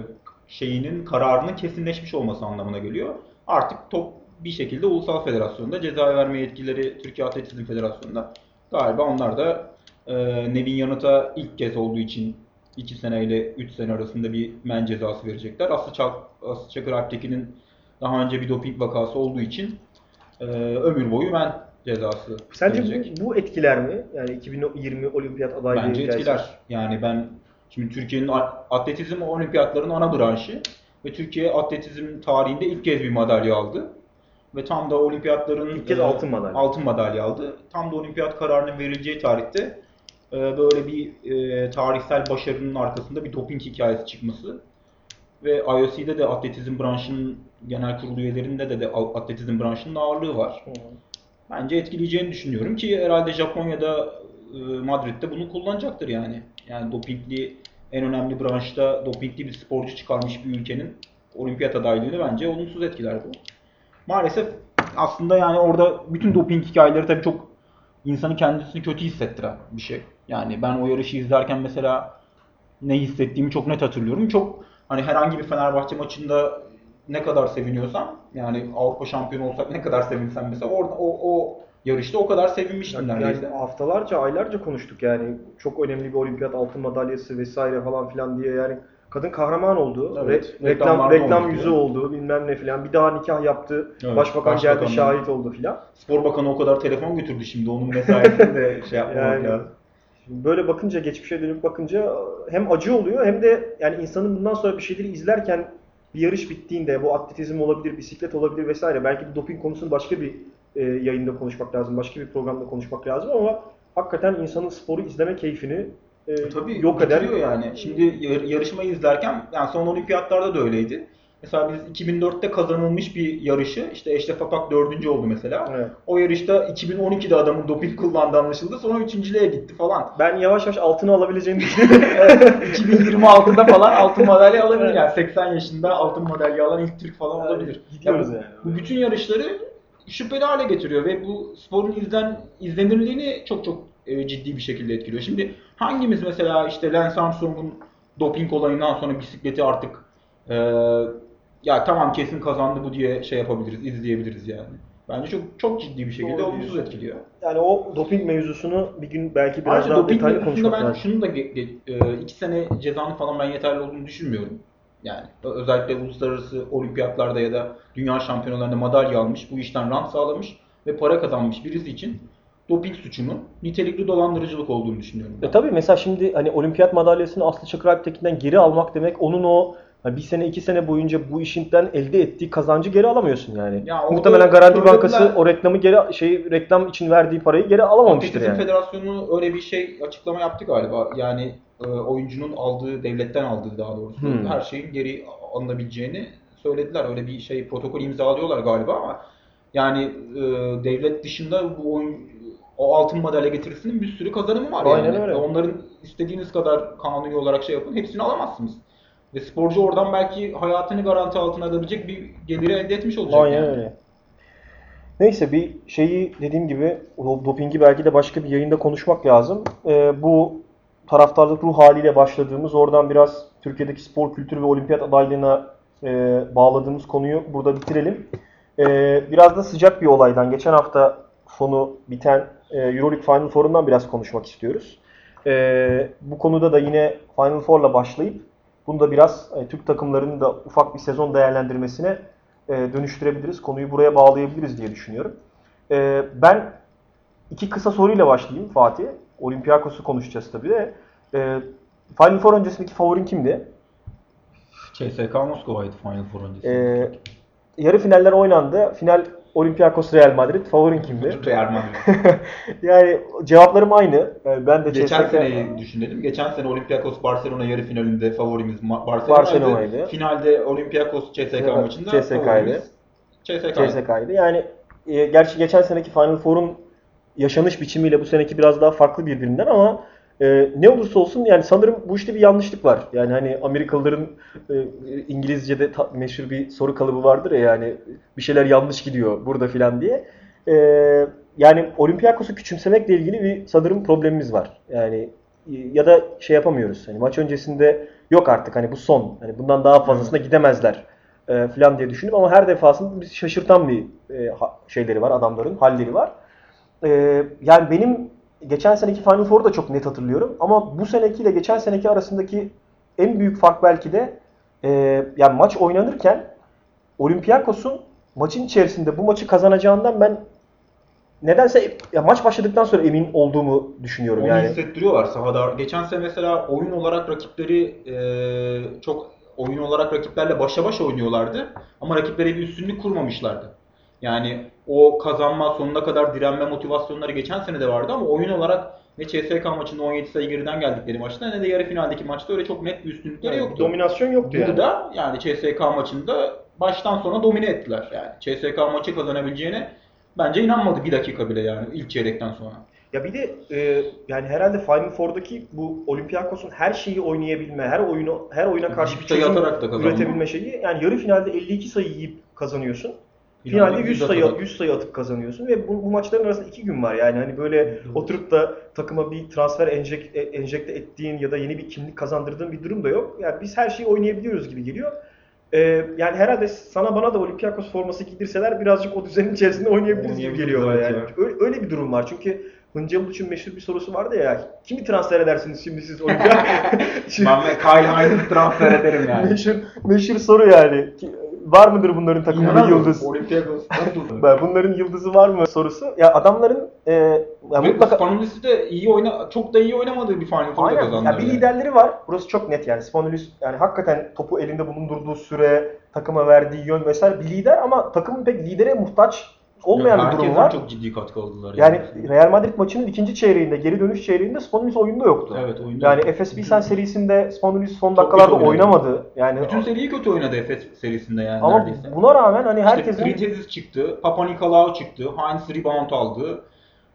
S2: şeyinin kararının kesinleşmiş olması anlamına geliyor. Artık top bir şekilde ulusal federasyonda ceza verme yetkileri Türkiye Atletizm Federasyonu'nda galiba onlar da e, Nevin Yanıt'a ilk kez olduğu için 2 sene ile 3 sene arasında bir men cezası verecekler. Aslı, Çak, Aslı Çakır Alptekin'in daha önce bir doping vakası olduğu için e, ömür boyu men cezası
S1: Sence bu, bu etkiler mi? Yani 2020 olimpiyat adaylığı
S2: Bence etkiler. Yani ben şimdi Türkiye'nin atletizm olimpiyatlarının ana branşı ve Türkiye atletizm tarihinde ilk kez bir madalya aldı. Ve tam da olimpiyatların
S1: İlk kez
S2: e,
S1: altın madalya.
S2: altın madalya aldı. Tam da olimpiyat kararının verileceği tarihte e, böyle bir e, tarihsel başarının arkasında bir doping hikayesi çıkması ve IOC'de de atletizm branşının genel kurulu üyelerinde de, de atletizm branşının ağırlığı var.
S1: Hı.
S2: Bence etkileyeceğini düşünüyorum ki herhalde Japonya'da e, Madrid'de bunu kullanacaktır yani. Yani dopingli en önemli branşta dopingli bir sporcu çıkarmış bir ülkenin olimpiyat adaylığını bence olumsuz etkiler bu. Maalesef aslında yani orada bütün doping hikayeleri tabii çok insanı kendisini kötü hissettiren bir şey. Yani ben o yarışı izlerken mesela ne hissettiğimi çok net hatırlıyorum. Çok hani herhangi bir Fenerbahçe maçında ne kadar seviniyorsam yani Avrupa şampiyonu olsak ne kadar sevinsem mesela orada o, o yarışta o kadar sevinmiştim
S1: Yani
S2: neredeyse.
S1: haftalarca, aylarca konuştuk yani. Çok önemli bir olimpiyat altın madalyası vesaire falan filan diye yani. Kadın kahraman oldu.
S2: Evet,
S1: Re- reklam reklam yüzü
S2: diyor.
S1: oldu bilmem ne filan. Bir daha nikah yaptı.
S2: Evet,
S1: Başbakan geldi şahit oldu filan.
S2: Spor Bakanı o kadar telefon götürdü şimdi onun mesaisini de şey yapmamak
S1: Yani
S2: lazım.
S1: Şimdi böyle bakınca geçmişe dönüp bakınca hem acı oluyor hem de yani insanın bundan sonra bir şeyleri izlerken bir yarış bittiğinde bu atletizm olabilir, bisiklet olabilir vesaire belki de doping konusunu başka bir e, yayında konuşmak lazım, başka bir programda konuşmak lazım ama hakikaten insanın sporu izleme keyfini e,
S2: Tabii
S1: yok
S2: bitiriyor yani. Şimdi yar- yarışmayı izlerken yani son olimpiyatlarda da öyleydi. Mesela biz 2004'te kazanılmış bir yarışı işte Eşref Apak dördüncü oldu mesela.
S1: Evet.
S2: O yarışta 2012'de adamın doping kullandığı anlaşıldı. Sonra üçüncülüğe gitti falan.
S1: Ben yavaş yavaş altını alabileceğini düşünüyorum.
S2: 2026'da falan altın madalya alabilir yani 80 yaşında altın madalya alan ilk Türk falan olabilir.
S1: gidiyoruz
S2: Ya bu,
S1: yani.
S2: bu bütün yarışları şüpheli hale getiriyor ve bu sporun izlen izlenirliğini çok çok e, ciddi bir şekilde etkiliyor. Şimdi hangimiz mesela işte Lance Armstrong'un doping olayından sonra bisikleti artık e, ya tamam kesin kazandı bu diye şey yapabiliriz, izleyebiliriz yani. Bence çok çok ciddi bir şekilde
S1: Doğru
S2: olumsuz etkiliyor.
S1: Yani o doping mevzusunu bir gün belki biraz
S2: Ayrıca
S1: daha detaylı konuşmak
S2: ben
S1: lazım.
S2: şunu da e, iki sene cezanın falan ben yeterli olduğunu düşünmüyorum. Yani özellikle uluslararası olimpiyatlarda ya da dünya şampiyonalarında madalya almış, bu işten rant sağlamış ve para kazanmış birisi için doping suçunun nitelikli dolandırıcılık olduğunu düşünüyorum. ben.
S1: E tabii mesela şimdi hani olimpiyat madalyasını Aslı Çakır Alptekin'den geri almak demek onun o bir sene iki sene boyunca bu işinden elde ettiği kazancı geri alamıyorsun yani.
S2: Ya
S1: Muhtemelen Garanti Bankası o reklamı geri şey reklam için verdiği parayı geri alamamıştır
S2: Atletizm
S1: yani.
S2: Federasyonu öyle bir şey açıklama yaptı galiba. Yani e, oyuncunun aldığı, devletten aldığı daha doğrusu
S1: Hmm.
S2: her şeyin geri alınabileceğini söylediler. Öyle bir şey protokol imzalıyorlar galiba ama yani e, devlet dışında bu oyun o altın madalya getirisinin bir sürü kazanımı var
S1: Aynen
S2: yani.
S1: öyle.
S2: Onların istediğiniz kadar kanuni olarak şey yapın, hepsini alamazsınız. Ve sporcu oradan belki hayatını garanti altına alabilecek bir geliri elde etmiş olacak.
S1: Aynen
S2: yani.
S1: öyle. Neyse bir şeyi dediğim gibi dopingi belki de başka bir yayında konuşmak lazım. Ee, bu taraftarlık ruh haliyle başladığımız oradan biraz Türkiye'deki spor kültürü ve olimpiyat adaylığına e, bağladığımız konuyu burada bitirelim. Ee, biraz da sıcak bir olaydan geçen hafta sonu biten e, Euroleague Final Four'undan biraz konuşmak istiyoruz. Ee, bu konuda da yine Final Four'la başlayıp bunu da biraz e, Türk takımlarının da ufak bir sezon değerlendirmesine e, dönüştürebiliriz. Konuyu buraya bağlayabiliriz diye düşünüyorum. E, ben iki kısa soruyla başlayayım Fatih. Olympiakos'u konuşacağız tabii de. E, Final Four öncesindeki favorin kimdi?
S2: CSK Moskova'ydı Final Four öncesi.
S1: E, yarı finaller oynandı. Final Olympiakos Real Madrid. Favorin kimdi?
S2: Real Madrid.
S1: yani cevaplarım aynı. Yani ben de
S2: Geçen
S1: CSK
S2: seneyi düşünelim. Geçen sene Olympiakos Barcelona yarı finalinde favorimiz Barcelona'ydı.
S1: Barcelona'ydı.
S2: Finalde Olympiakos CSK
S1: Evet,
S2: maçında
S1: CSK'ydı.
S2: CSK'ydı.
S1: CSK'ydı. Yani e, gerçi geçen seneki Final Four'un yaşanış biçimiyle bu seneki biraz daha farklı birbirinden ama e, ne olursa olsun yani sanırım bu işte bir yanlışlık var. Yani hani Amerikalıların e, İngilizce'de ta- meşhur bir soru kalıbı vardır ya yani bir şeyler yanlış gidiyor burada filan diye. E, yani Olympiakos'u küçümsemekle ilgili bir sanırım problemimiz var. Yani e, ya da şey yapamıyoruz. Hani maç öncesinde yok artık hani bu son. Hani bundan daha fazlasına gidemezler e, falan diye düşündüm ama her defasında bizi şaşırtan bir e, şeyleri var adamların, halleri var. E, yani benim geçen seneki Final Four'u da çok net hatırlıyorum ama bu senekiyle geçen seneki arasındaki en büyük fark belki de e, yani maç oynanırken Olympiakos'un maçın içerisinde bu maçı kazanacağından ben nedense ya maç başladıktan sonra emin olduğumu düşünüyorum
S2: Onu
S1: yani.
S2: hissettiriyorlar sahada. Geçen sene mesela oyun olarak rakipleri e, çok oyun olarak rakiplerle başa baş oynuyorlardı. Ama rakiplere bir üstünlük kurmamışlardı. Yani o kazanma, sonuna kadar direnme motivasyonları geçen sene de vardı ama oyun olarak ne CSK maçında 17 sayı geriden geldikleri maçta ne de yarı finaldeki maçta öyle çok net bir üstünlükleri
S1: Yani
S2: yoktu.
S1: Dominasyon yoktu yani.
S2: Burada yani CSK maçında baştan sona domine ettiler yani. CSK maçı kazanabileceğine bence inanmadı bir dakika bile yani ilk çeyrekten sonra.
S1: Ya bir de e, yani herhalde Final Four'daki bu Olympiakos'un her şeyi oynayabilme, her oyunu her oyuna karşı bir çözüm üretebilme şeyi. Yani yarı finalde 52 sayı yiyip kazanıyorsun. Finalde 100 sayı 100 sayı atıp kazanıyorsun ve bu, bu maçların arasında 2 gün var yani hani böyle oturup da takıma bir transfer enjek, e, enjekte ettiğin ya da yeni bir kimlik kazandırdığın bir durum da yok. Yani biz her şeyi oynayabiliyoruz gibi geliyor. Ee, yani herhalde sana bana da Olympiakos forması giydirseler birazcık o düzenin içerisinde oynayabiliriz gibi geliyor bana yani.
S2: ya.
S1: Öyle, öyle bir durum var çünkü Hınca Buluç'un meşhur bir sorusu vardı ya. Kimi transfer edersiniz şimdi siz Olympiakos?
S2: Ben Kyle Hines'ı transfer ederim yani.
S1: meşhur, meşhur soru yani. Var mıdır bunların takımında
S2: İnanamıyorum.
S1: yıldız?
S2: Olympiakos nasıl?
S1: Ben bunların yıldızı var mı sorusu. Ya adamların e, ya
S2: Ve
S1: mutlaka
S2: Spanulis'i de iyi oyna çok da iyi oynamadığı bir Final Four'da
S1: Aynen.
S2: kazandılar.
S1: Ya bir
S2: yani.
S1: liderleri var. Burası çok net yani. Spanulis yani hakikaten topu elinde bulundurduğu süre, takıma verdiği yön vesaire bir lider ama takımın pek lidere muhtaç olmayan bir durum var.
S2: çok ciddi katkı aldılar.
S1: Yani Real Madrid maçının ikinci çeyreğinde, geri dönüş çeyreğinde Spanulis oyunda yoktu.
S2: Evet, oyunda
S1: Yani. Efes Pilsen serisinde Spanulis son
S2: Çok
S1: dakikalarda oynamadı. Yani
S2: bütün seriyi kötü oynadı Efes serisinde yani
S1: ama
S2: neredeyse.
S1: buna rağmen hani
S2: İşte
S1: herkesin
S2: Kritezis çıktı, Papa Nikolaou çıktı, Heinz rebound aldı.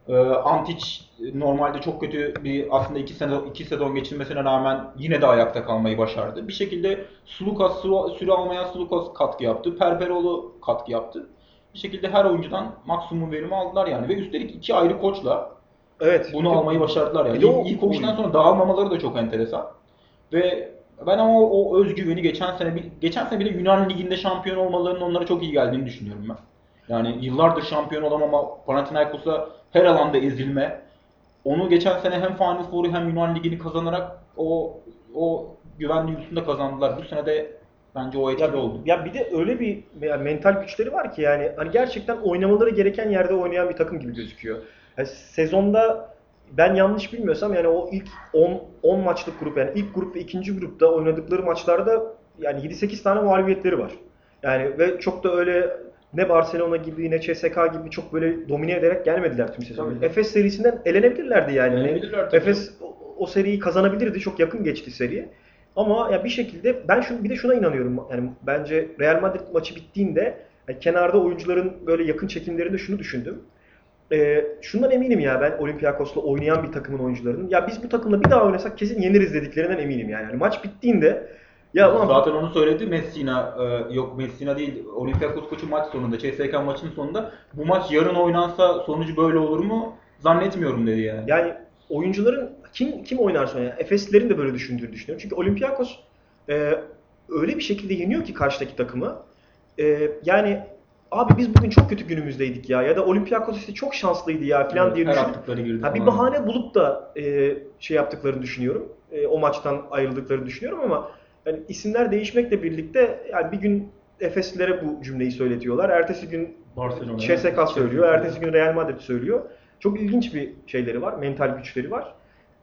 S2: Ee, Antic normalde çok kötü bir aslında iki sene iki sezon geçirmesine rağmen yine de ayakta kalmayı başardı. Bir şekilde Sulukas süre, almayan Sulukas katkı yaptı. Perperoğlu katkı yaptı. Bir şekilde her oyuncudan maksimum verimi aldılar yani ve üstelik iki ayrı koçla
S1: evet.
S2: bunu almayı başardılar yani.
S1: Bir
S2: İlk, ilk oluştan sonra dağılmamaları da çok enteresan. Ve ben ama o, o özgüveni geçen sene bir- geçen sene bile Yunan liginde şampiyon olmalarının onlara çok iyi geldiğini düşünüyorum ben. Yani yıllardır şampiyon olamama, Panathinaikos'a her alanda ezilme. Onu geçen sene hem Final Four'u hem Yunan ligini kazanarak o o güven duygusunu da kazandılar. Bu sene de bence o etkili
S1: Ya,
S2: oldu.
S1: ya bir de öyle bir yani mental güçleri var ki yani hani gerçekten oynamaları gereken yerde oynayan bir takım gibi gözüküyor. Yani sezonda ben yanlış bilmiyorsam yani o ilk 10 10 maçlık grup yani ilk grup ve ikinci grupta oynadıkları maçlarda yani 7-8 tane mağlubiyetleri var. Yani ve çok da öyle ne Barcelona gibi ne CSKA gibi çok böyle domine ederek gelmediler tüm sezon.
S2: Tabii.
S1: Efes serisinden elenebilirlerdi yani.
S2: Elenebilirler tabii.
S1: Efes o, o seriyi kazanabilirdi. Çok yakın geçti seri. Ama ya bir şekilde ben şu bir de şuna inanıyorum. Yani bence Real Madrid maçı bittiğinde yani kenarda oyuncuların böyle yakın çekimlerinde şunu düşündüm. Ee, şundan eminim ya ben Olympiakos'la oynayan bir takımın oyuncularının ya biz bu takımla bir daha oynasak kesin yeniriz dediklerinden eminim yani. Yani maç bittiğinde ya ulan
S2: Zaten onu söyledi Messina, e, yok Messina değil, Olympiakos koçu maç sonunda, CSK maçının sonunda bu maç yarın oynansa sonucu böyle olur mu zannetmiyorum dedi yani.
S1: Yani oyuncuların kim kim oynarsa yani Efeslilerin de böyle düşündüğünü düşünüyorum. Çünkü Olympiakos e, öyle bir şekilde yeniyor ki karşıdaki takımı. E, yani abi biz bugün çok kötü günümüzdeydik ya ya da Olympiakos işte çok şanslıydı ya falan
S2: Evet,
S1: diye
S2: her
S1: düşünüp ha, bir bahane bulup da e, şey yaptıklarını düşünüyorum. E, o maçtan ayrıldıklarını düşünüyorum ama yani isimler değişmekle birlikte yani bir gün Efeslilere bu cümleyi söyletiyorlar. Ertesi gün
S2: Barcelona.
S1: CSK söylüyor. Ertesi gün Real Madrid söylüyor. Çok ilginç bir şeyleri var. Mental güçleri var.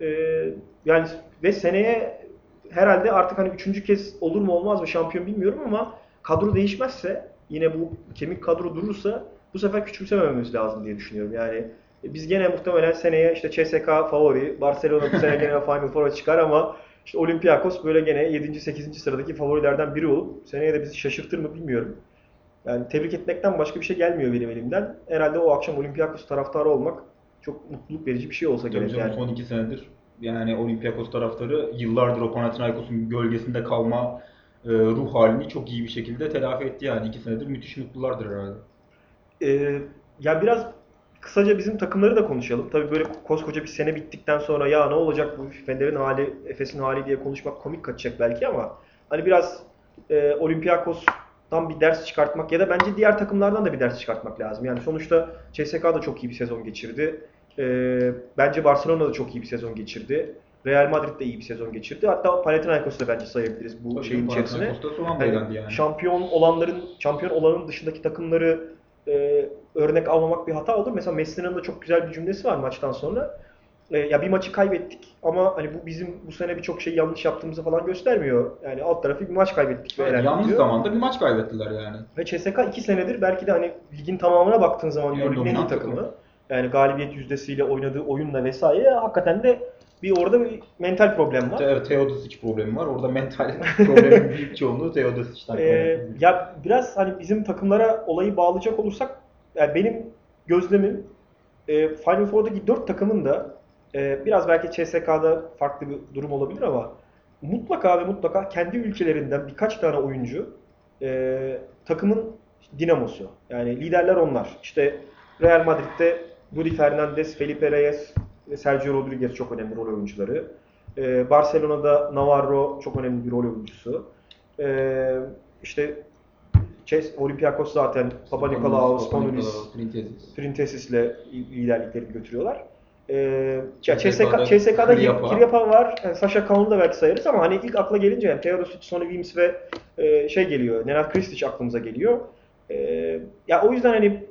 S1: Ee, yani ve seneye herhalde artık hani üçüncü kez olur mu olmaz mı şampiyon bilmiyorum ama kadro değişmezse yine bu kemik kadro durursa bu sefer küçümsemememiz lazım diye düşünüyorum. Yani e, biz gene muhtemelen seneye işte CSK favori, Barcelona bu sene gene Final Four'a çıkar ama işte Olympiakos böyle gene 7. 8. sıradaki favorilerden biri olup seneye de bizi şaşırtır mı bilmiyorum. Yani tebrik etmekten başka bir şey gelmiyor benim elimden. Herhalde o akşam Olympiakos taraftarı olmak çok mutluluk verici bir şey olsa
S2: Tabii
S1: gerek
S2: canım,
S1: yani.
S2: son iki senedir yani Olympiakos taraftarı yıllardır o Panathinaikos'un gölgesinde kalma e, ruh halini çok iyi bir şekilde telafi etti yani. iki senedir müthiş mutlulardır herhalde.
S1: Ee, ya biraz kısaca bizim takımları da konuşalım. Tabii böyle koskoca bir sene bittikten sonra ya ne olacak bu Fener'in hali, Efes'in hali diye konuşmak komik kaçacak belki ama hani biraz e, Olympiakos'tan bir ders çıkartmak ya da bence diğer takımlardan da bir ders çıkartmak lazım. Yani sonuçta CSK da çok iyi bir sezon geçirdi. Ee, bence Barcelona da çok iyi bir sezon geçirdi. Real Madrid de iyi bir sezon geçirdi. Hatta Panathinaikos'u da bence sayabiliriz bu
S2: Tabii
S1: şeyin içerisine. Yani
S2: yani.
S1: Şampiyon olanların, şampiyon olanın dışındaki takımları e, örnek almamak bir hata olur. Mesela Messi'nin de çok güzel bir cümlesi var maçtan sonra. E, ya bir maçı kaybettik ama hani bu bizim bu sene birçok şey yanlış yaptığımızı falan göstermiyor. Yani alt tarafı bir maç kaybettik ve
S2: Evet, yanlış
S1: diyor.
S2: zamanda bir maç kaybettiler yani.
S1: Ve CSK 2 senedir belki de hani ligin tamamına baktığın zaman
S2: En
S1: Euroleague'in en iyi takımı.
S2: takım.
S1: Yani galibiyet yüzdesiyle oynadığı oyunla vesaire hakikaten de bir orada bir mental problem var.
S2: Evet, Teodosic problemi var. Orada mental problemin büyük çoğunluğu Teodosic'ten
S1: Ee, ya biraz hani bizim takımlara olayı bağlayacak olursak yani benim gözlemim e, Final Four'daki 4 takımın da e, biraz belki CSK'da farklı bir durum olabilir ama mutlaka ve mutlaka kendi ülkelerinden birkaç tane oyuncu e, takımın dinamosu. Yani liderler onlar. İşte Real Madrid'de Rudy Fernandes, Felipe Reyes ve Sergio Rodriguez çok önemli rol oyuncuları. Ee, Barcelona'da Navarro çok önemli bir rol oyuncusu. Ee, işte Chess, Olympiakos zaten Papa Nikolaou, Spanulis, Printesis'le liderliklerini götürüyorlar. Ee, ya CSK, CSK'da
S2: Kriapa.
S1: Kriapa var. Yani Sasha Kaun'u da belki sayarız ama hani ilk akla gelince yani Teodosic, Sonny Weems ve e, şey geliyor. Nenad Kristic aklımıza geliyor. Ee, ya o yüzden hani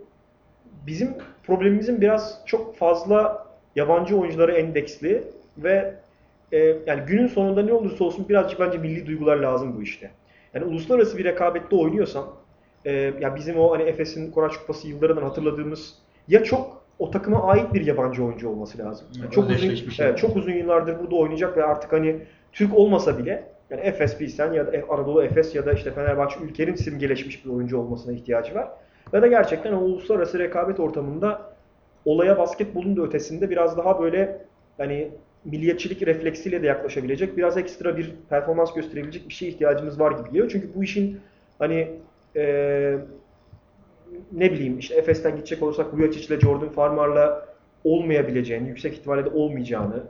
S1: bizim problemimizin biraz çok fazla yabancı oyuncuları endeksli ve e, yani günün sonunda ne olursa olsun birazcık bence milli duygular lazım bu işte. Yani uluslararası bir rekabette oynuyorsan e, ya bizim o hani Efes'in Koraç Kupası yıllarından hatırladığımız ya çok o takıma ait bir yabancı oyuncu olması lazım.
S2: Evet,
S1: çok uzun, evet,
S2: yani.
S1: çok uzun yıllardır burada oynayacak ve artık hani Türk olmasa bile yani Efes Pilsen ya da Anadolu Efes ya da işte Fenerbahçe ülkenin simgeleşmiş bir oyuncu olmasına ihtiyacı var. Ve de gerçekten o uluslararası rekabet ortamında olaya basketbolun da ötesinde biraz daha böyle hani milliyetçilik refleksiyle de yaklaşabilecek, biraz ekstra bir performans gösterebilecek bir şeye ihtiyacımız var gibi geliyor. Çünkü bu işin hani eee, ne bileyim işte Efes'ten gidecek olursak Vujacic ile Jordan Farmar'la olmayabileceğini, yüksek ihtimalle de olmayacağını,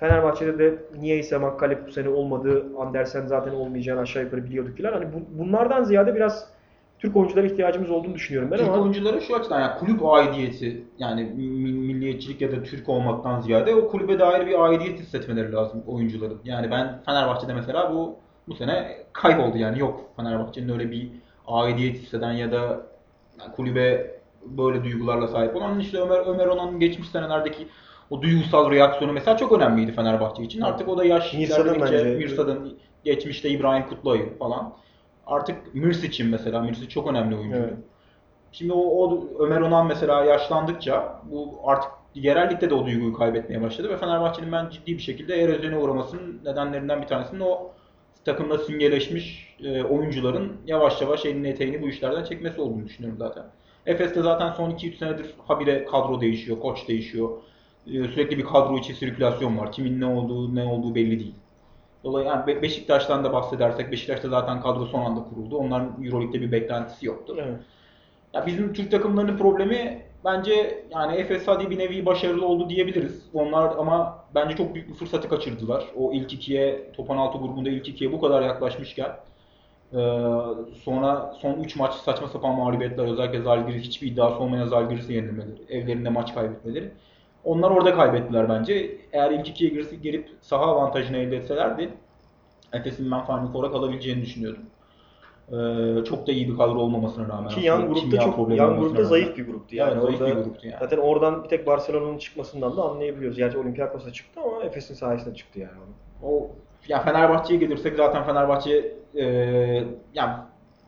S1: Fenerbahçe'de de niyeyse Makkalep bu sene olmadı, Andersen zaten olmayacağını aşağı yukarı biliyorduk filan. Hani bu- bunlardan ziyade biraz Türk oyunculara ihtiyacımız olduğunu düşünüyorum ben
S2: Türk
S1: ama
S2: oyuncuları şu açıdan yani kulüp aidiyeti yani mi- milliyetçilik ya da Türk olmaktan ziyade o kulübe dair bir aidiyet hissetmeleri lazım oyuncuların. Yani ben Fenerbahçe'de mesela bu bu sene kayboldu yani yok Fenerbahçe'nin öyle bir aidiyet hisseden ya da yani kulübe böyle duygularla sahip olan işte Ömer Ömer Onan'ın geçmiş senelerdeki o duygusal reaksiyonu mesela çok önemliydi Fenerbahçe için. Artık o da yaş ilerledikçe Mirsa'nın geçmişte İbrahim Kutluay'ı falan. Artık Mirsic'in mesela Mirsic çok önemli oyuncu.
S1: Evet.
S2: Şimdi o, o Ömer Onan mesela yaşlandıkça bu artık yerel ligde de o duyguyu kaybetmeye başladı ve Fenerbahçe'nin ben ciddi bir şekilde erozyona uğramasının nedenlerinden bir tanesinin o takımda simgeleşmiş e, oyuncuların yavaş yavaş elini eteğini bu işlerden çekmesi olduğunu düşünüyorum zaten. Efes'te zaten son 2-3 senedir habire kadro değişiyor, koç değişiyor. E, sürekli bir kadro içi sirkülasyon var. Kimin ne olduğu ne olduğu belli değil. Dolayısıyla yani Be- Beşiktaş'tan da bahsedersek Beşiktaş'ta zaten kadro son anda kuruldu. Onların Euroleague'de bir beklentisi yoktu.
S1: Evet.
S2: Ya bizim Türk takımlarının problemi bence yani Efes hadi bir nevi başarılı oldu diyebiliriz. Onlar ama bence çok büyük bir fırsatı kaçırdılar. O ilk ikiye, Topan altı grubunda ilk ikiye bu kadar yaklaşmışken ee, sonra son 3 maç saçma sapan mağlubiyetler özellikle Zalgiris hiçbir iddiası olmayan Zalgiris'e yenilmeleri, evlerinde maç kaybetmeleri. Onlar orada kaybettiler bence. Eğer ilk ikiye girip, saha avantajını elde etselerdi Efes'in ben Final Four'a kalabileceğini düşünüyordum. Ee, çok da iyi bir kadro olmamasına rağmen.
S1: Ki yan grupta çok yan grupta
S2: rağmen.
S1: zayıf bir gruptu yani.
S2: Evet, zayıf
S1: Orada
S2: bir gruptu yani.
S1: Zaten oradan bir tek Barcelona'nın çıkmasından da anlayabiliyoruz. Gerçi Olympiakos'a çıktı ama Efes'in sayesinde çıktı yani.
S2: O ya Fenerbahçe'ye gelirsek zaten Fenerbahçe e, yani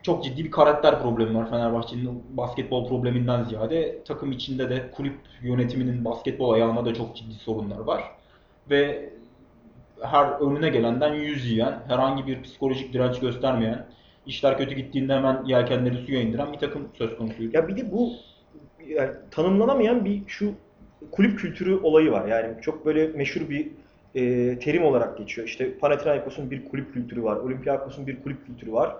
S2: çok ciddi bir karakter problemi var Fenerbahçe'nin basketbol probleminden ziyade takım içinde de kulüp yönetiminin basketbol ayağına da çok ciddi sorunlar var. Ve her önüne gelenden yüz yiyen, herhangi bir psikolojik direnç göstermeyen, işler kötü gittiğinde hemen yelkenleri suya indiren bir takım söz konusuydu.
S1: Ya bir de bu yani tanımlanamayan bir şu kulüp kültürü olayı var. Yani çok böyle meşhur bir e, terim olarak geçiyor. İşte Panathinaikos'un bir kulüp kültürü var. Olympiakos'un bir kulüp kültürü var.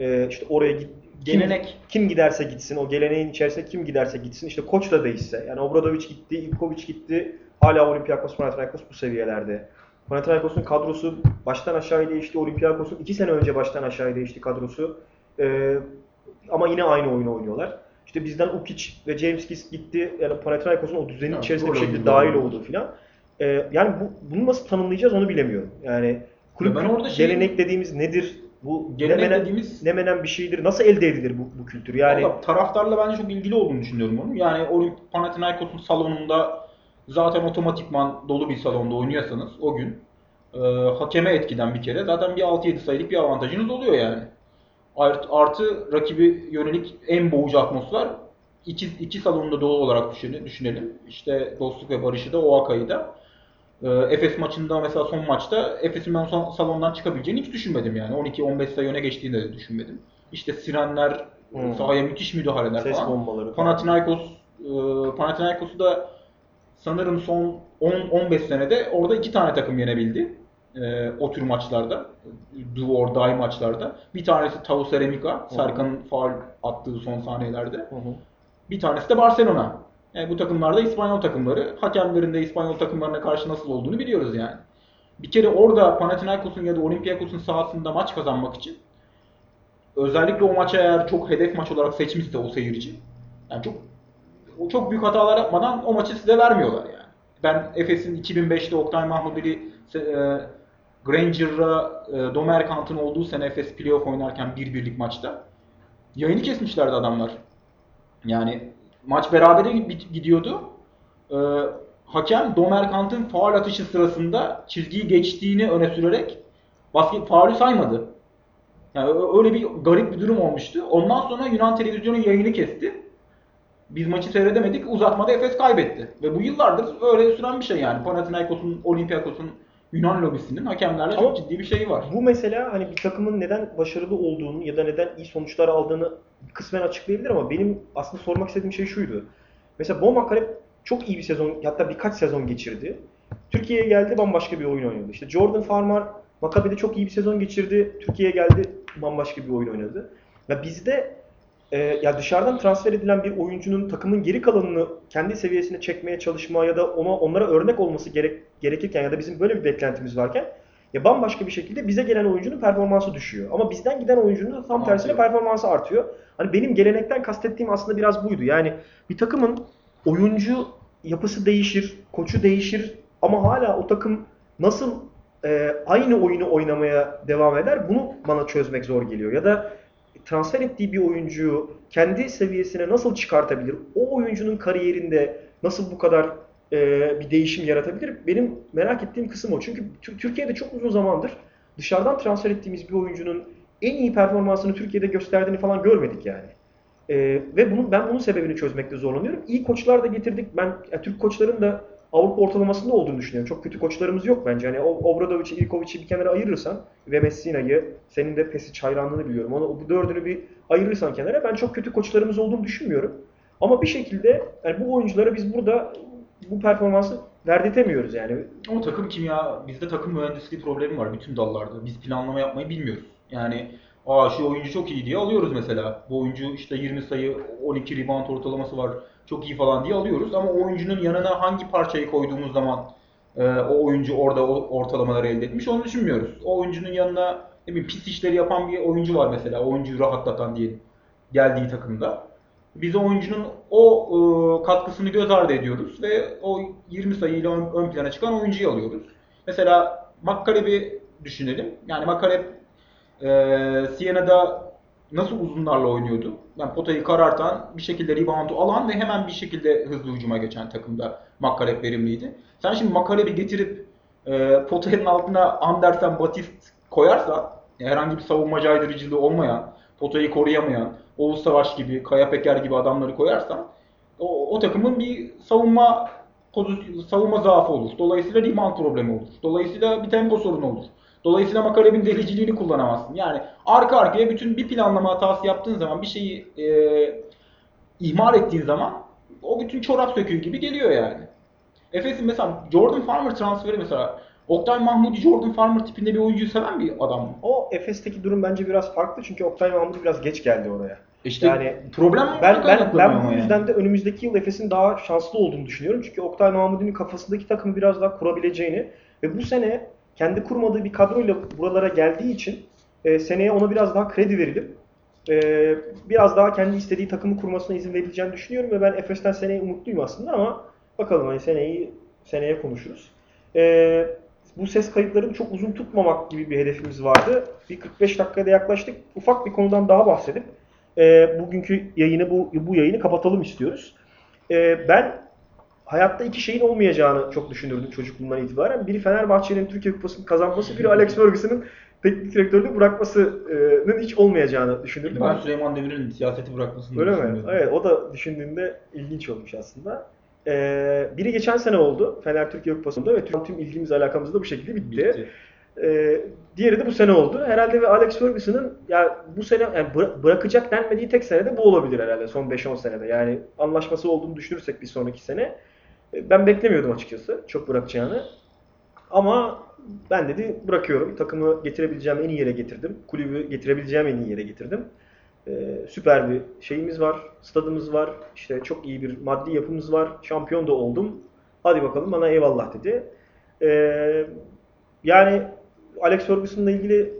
S1: E, işte oraya git, kim,
S2: Gelenek.
S1: kim giderse gitsin, o geleneğin içerisinde kim giderse gitsin. İşte koç da değişse. Yani Obradovic gitti, Ivkovic gitti. Hala Olympiakos, Panathinaikos bu seviyelerde. Panathinaikos'un kadrosu baştan aşağıya değişti. Olympiakos'un iki sene önce baştan aşağıya değişti kadrosu. E, ama yine aynı oyunu oynuyorlar. İşte bizden Ukic ve James Kiss gitti. Yani Panathinaikos'un o düzenin
S2: Evet,
S1: içerisinde bir şekilde dahil olduğu filan. Ee, yani bu, bunu nasıl tanımlayacağız onu bilemiyorum. Yani kulüp
S2: ben orada şey-
S1: gelenek dediğimiz nedir? Bu
S2: Gelenek
S1: ne menen,
S2: dediğimiz-
S1: ne menen bir şeydir? Nasıl elde edilir bu, bu kültür? Yani
S2: taraftarla bence çok ilgili olduğunu düşünüyorum onun. Yani Panathinaikos'un salonunda zaten otomatikman dolu bir salonda oynuyorsanız o gün e, hakeme etkiden bir kere zaten bir 6-7 sayılık bir avantajınız oluyor yani. Artı, artı rakibi yönelik en boğucu atmosfer iki, iki salonda dolu olarak düşünelim. düşünelim. İşte Dostluk ve Barış'ı da OAK'yı da. E, Efes maçında mesela son maçta Efes'in ben son salondan çıkabileceğini hiç düşünmedim yani. 12-15 sayı öne geçtiğini de düşünmedim. İşte sirenler
S1: Hmm.
S2: sahaya müthiş müdahaleler
S1: ses
S2: falan.
S1: bombaları.
S2: Panathinaikos e, Panathinaikos'u da sanırım son 10 15 senede orada iki tane takım yenebildi. e, o tür maçlarda. Do or die maçlarda. Bir tanesi Tau Ceramica. Serkan'ın faul attığı son saniyelerde.
S1: Hı hı.
S2: Bir tanesi de Barcelona. Yani bu takımlarda İspanyol takımları. Hakemlerin de İspanyol takımlarına karşı nasıl olduğunu biliyoruz yani. Bir kere orada Panathinaikos'un ya da Olympiakos'un sahasında maç kazanmak için özellikle o maça eğer çok hedef maç olarak seçmişse o seyirci yani çok çok büyük hatalar yapmadan o maçı size vermiyorlar yani. Ben Efes'in 2005'te Oktay Mahmudeli e, Granger'la e, Domerkant'ın olduğu sene Efes playoff oynarken bir birlik maçta yayını kesmişlerdi adamlar. Yani maç berabere gidiyordu. Ee, hakem Domerkant'ın faul atışı sırasında çizgiyi geçtiğini öne sürerek basket faulü saymadı. Yani öyle bir garip bir durum olmuştu. Ondan sonra Yunan televizyonu yayını kesti. Biz maçı seyredemedik. Uzatmada Efes kaybetti. Ve bu yıllardır öyle süren bir şey yani. Panathinaikos'un, Olympiakos'un Yunan lobisinin hakemlerle
S1: Ama
S2: çok ciddi bir şeyi var.
S1: Bu mesela hani bir takımın neden başarılı olduğunu ya da neden iyi sonuçlar aldığını kısmen açıklayabilir ama benim aslında sormak istediğim şey şuydu. Mesela Bon Makarep çok iyi bir sezon hatta birkaç sezon geçirdi. Türkiye'ye geldi bambaşka bir oyun oynadı. İşte Jordan Farmar Maccabi'de çok iyi bir sezon geçirdi. Türkiye'ye geldi bambaşka bir oyun oynadı. Ya bizde e, ya dışarıdan transfer edilen bir oyuncunun takımın geri kalanını kendi seviyesine çekmeye çalışma ya da ona onlara örnek olması gerek, gerekirken ya da bizim böyle bir beklentimiz varken ya bambaşka bir şekilde bize gelen oyuncunun performansı düşüyor. Ama bizden giden oyuncunun da tam tersine performansı artıyor. Hani benim gelenekten kastettiğim aslında biraz buydu. Yani bir takımın oyuncu yapısı değişir, koçu değişir ama hala o takım nasıl e, aynı oyunu oynamaya devam eder bunu bana çözmek zor geliyor. Ya da transfer ettiği bir oyuncuyu kendi seviyesine nasıl çıkartabilir? O oyuncunun kariyerinde nasıl bu kadar e, bir değişim yaratabilir? Benim merak ettiğim kısım o. Çünkü Türkiye'de çok uzun zamandır dışarıdan transfer ettiğimiz bir oyuncunun en iyi performansını Türkiye'de gösterdiğini falan görmedik yani. E, ve bunun ben bunun sebebini çözmekte zorlanıyorum. İyi koçlar da getirdik. Ben yani Türk koçların da Avrupa ortalamasında olduğunu düşünüyorum. Çok kötü koçlarımız yok bence. Hani Obradovic'i, İlkovic'i bir kenara ayırırsan ve Messina'yı, senin de Pesic hayranlığını biliyorum. Onu bu dördünü bir ayırırsan kenara ben çok kötü koçlarımız olduğunu düşünmüyorum. Ama bir şekilde yani bu oyunculara biz burada bu performansı verdirtemiyoruz yani.
S2: Ama takım kimya, bizde takım mühendisliği problemi var bütün dallarda. Biz planlama yapmayı bilmiyoruz. Yani aa şu oyuncu çok iyi diye alıyoruz mesela. Bu oyuncu işte 20 sayı, 12 rebound ortalaması var çok iyi falan diye alıyoruz. Ama oyuncunun yanına hangi parçayı koyduğumuz zaman e, o oyuncu orada o ortalamaları elde etmiş onu düşünmüyoruz. O oyuncunun yanına ne bileyim, pis işleri yapan bir oyuncu var mesela. Oyuncuyu rahatlatan diye geldiği takımda. Biz oyuncunun o e, katkısını göz ardı ediyoruz ve o 20 sayıyla ön, ön plana çıkan oyuncuyu alıyoruz. Mesela Makkareb'i düşünelim. Yani Makkareb e, Siena'da nasıl uzunlarla oynuyordu? Yani potayı karartan, bir şekilde reboundu alan ve hemen bir şekilde hızlı hücuma geçen takımda Makarep verimliydi. Sen şimdi Makarep'i getirip e, potanın altına Andersen Batist koyarsan, herhangi bir savunma caydırıcılığı olmayan, potayı koruyamayan, Oğuz Savaş gibi, Kaya Peker gibi adamları koyarsan o, o takımın bir savunma savunma zaafı olur. Dolayısıyla rebound problemi olur. Dolayısıyla bir tempo sorunu olur. Dolayısıyla makarebin deliciliğini kullanamazsın. Yani arka arkaya bütün bir planlama hatası yaptığın zaman bir şeyi e, ihmal ettiğin zaman o bütün çorap söküğü gibi geliyor yani. Efes'in mesela Jordan Farmer transferi mesela Oktay Mahmudi Jordan Farmer tipinde bir oyuncuyu seven bir adam mı?
S1: O Efes'teki durum bence biraz farklı çünkü Oktay Mahmudi biraz geç geldi oraya.
S2: İşte yani problem
S1: ben ben, ben bu yüzden yani. de önümüzdeki yıl Efes'in daha şanslı olduğunu düşünüyorum. Çünkü Oktay Mahmudi'nin kafasındaki takımı biraz daha kurabileceğini ve bu sene kendi kurmadığı bir kadroyla buralara geldiği için e, seneye ona biraz daha kredi verilip e, biraz daha kendi istediği takımı kurmasına izin verileceğini düşünüyorum ve ben Efes'ten seneye umutluyum aslında ama bakalım hani seneyi seneye konuşuruz. E, bu ses kayıtlarını çok uzun tutmamak gibi bir hedefimiz vardı. Bir 45 dakikada yaklaştık. Ufak bir konudan daha bahsedip e, bugünkü yayını bu bu yayını kapatalım istiyoruz. E, ben hayatta iki şeyin olmayacağını çok düşünürdüm çocukluğumdan itibaren. Biri Fenerbahçe'nin Türkiye Kupası'nı kazanması, biri Alex Ferguson'ın teknik direktörlüğü bırakmasının hiç olmayacağını düşünürdüm.
S2: Ben Süleyman Demirel'in siyaseti bırakmasını
S1: Öyle mi? Evet, o da düşündüğünde ilginç olmuş aslında. Ee, biri geçen sene oldu Fener Türkiye Kupası'nda ve tüm ilgimiz alakamız da bu şekilde bitti. bitti. Ee, diğeri de bu sene oldu. Herhalde ve Alex Ferguson'ın ya bu sene yani bırakacak denmediği tek sene de bu olabilir herhalde son 5-10 senede. Yani anlaşması olduğunu düşünürsek bir sonraki sene ben beklemiyordum açıkçası çok bırakacağını. Ama ben dedi bırakıyorum. Takımı getirebileceğim en iyi yere getirdim. Kulübü getirebileceğim en iyi yere getirdim. Ee, süper bir şeyimiz var. Stadımız var. İşte çok iyi bir maddi yapımız var. Şampiyon da oldum. Hadi bakalım bana eyvallah dedi. Ee, yani Alex Ferguson'la ilgili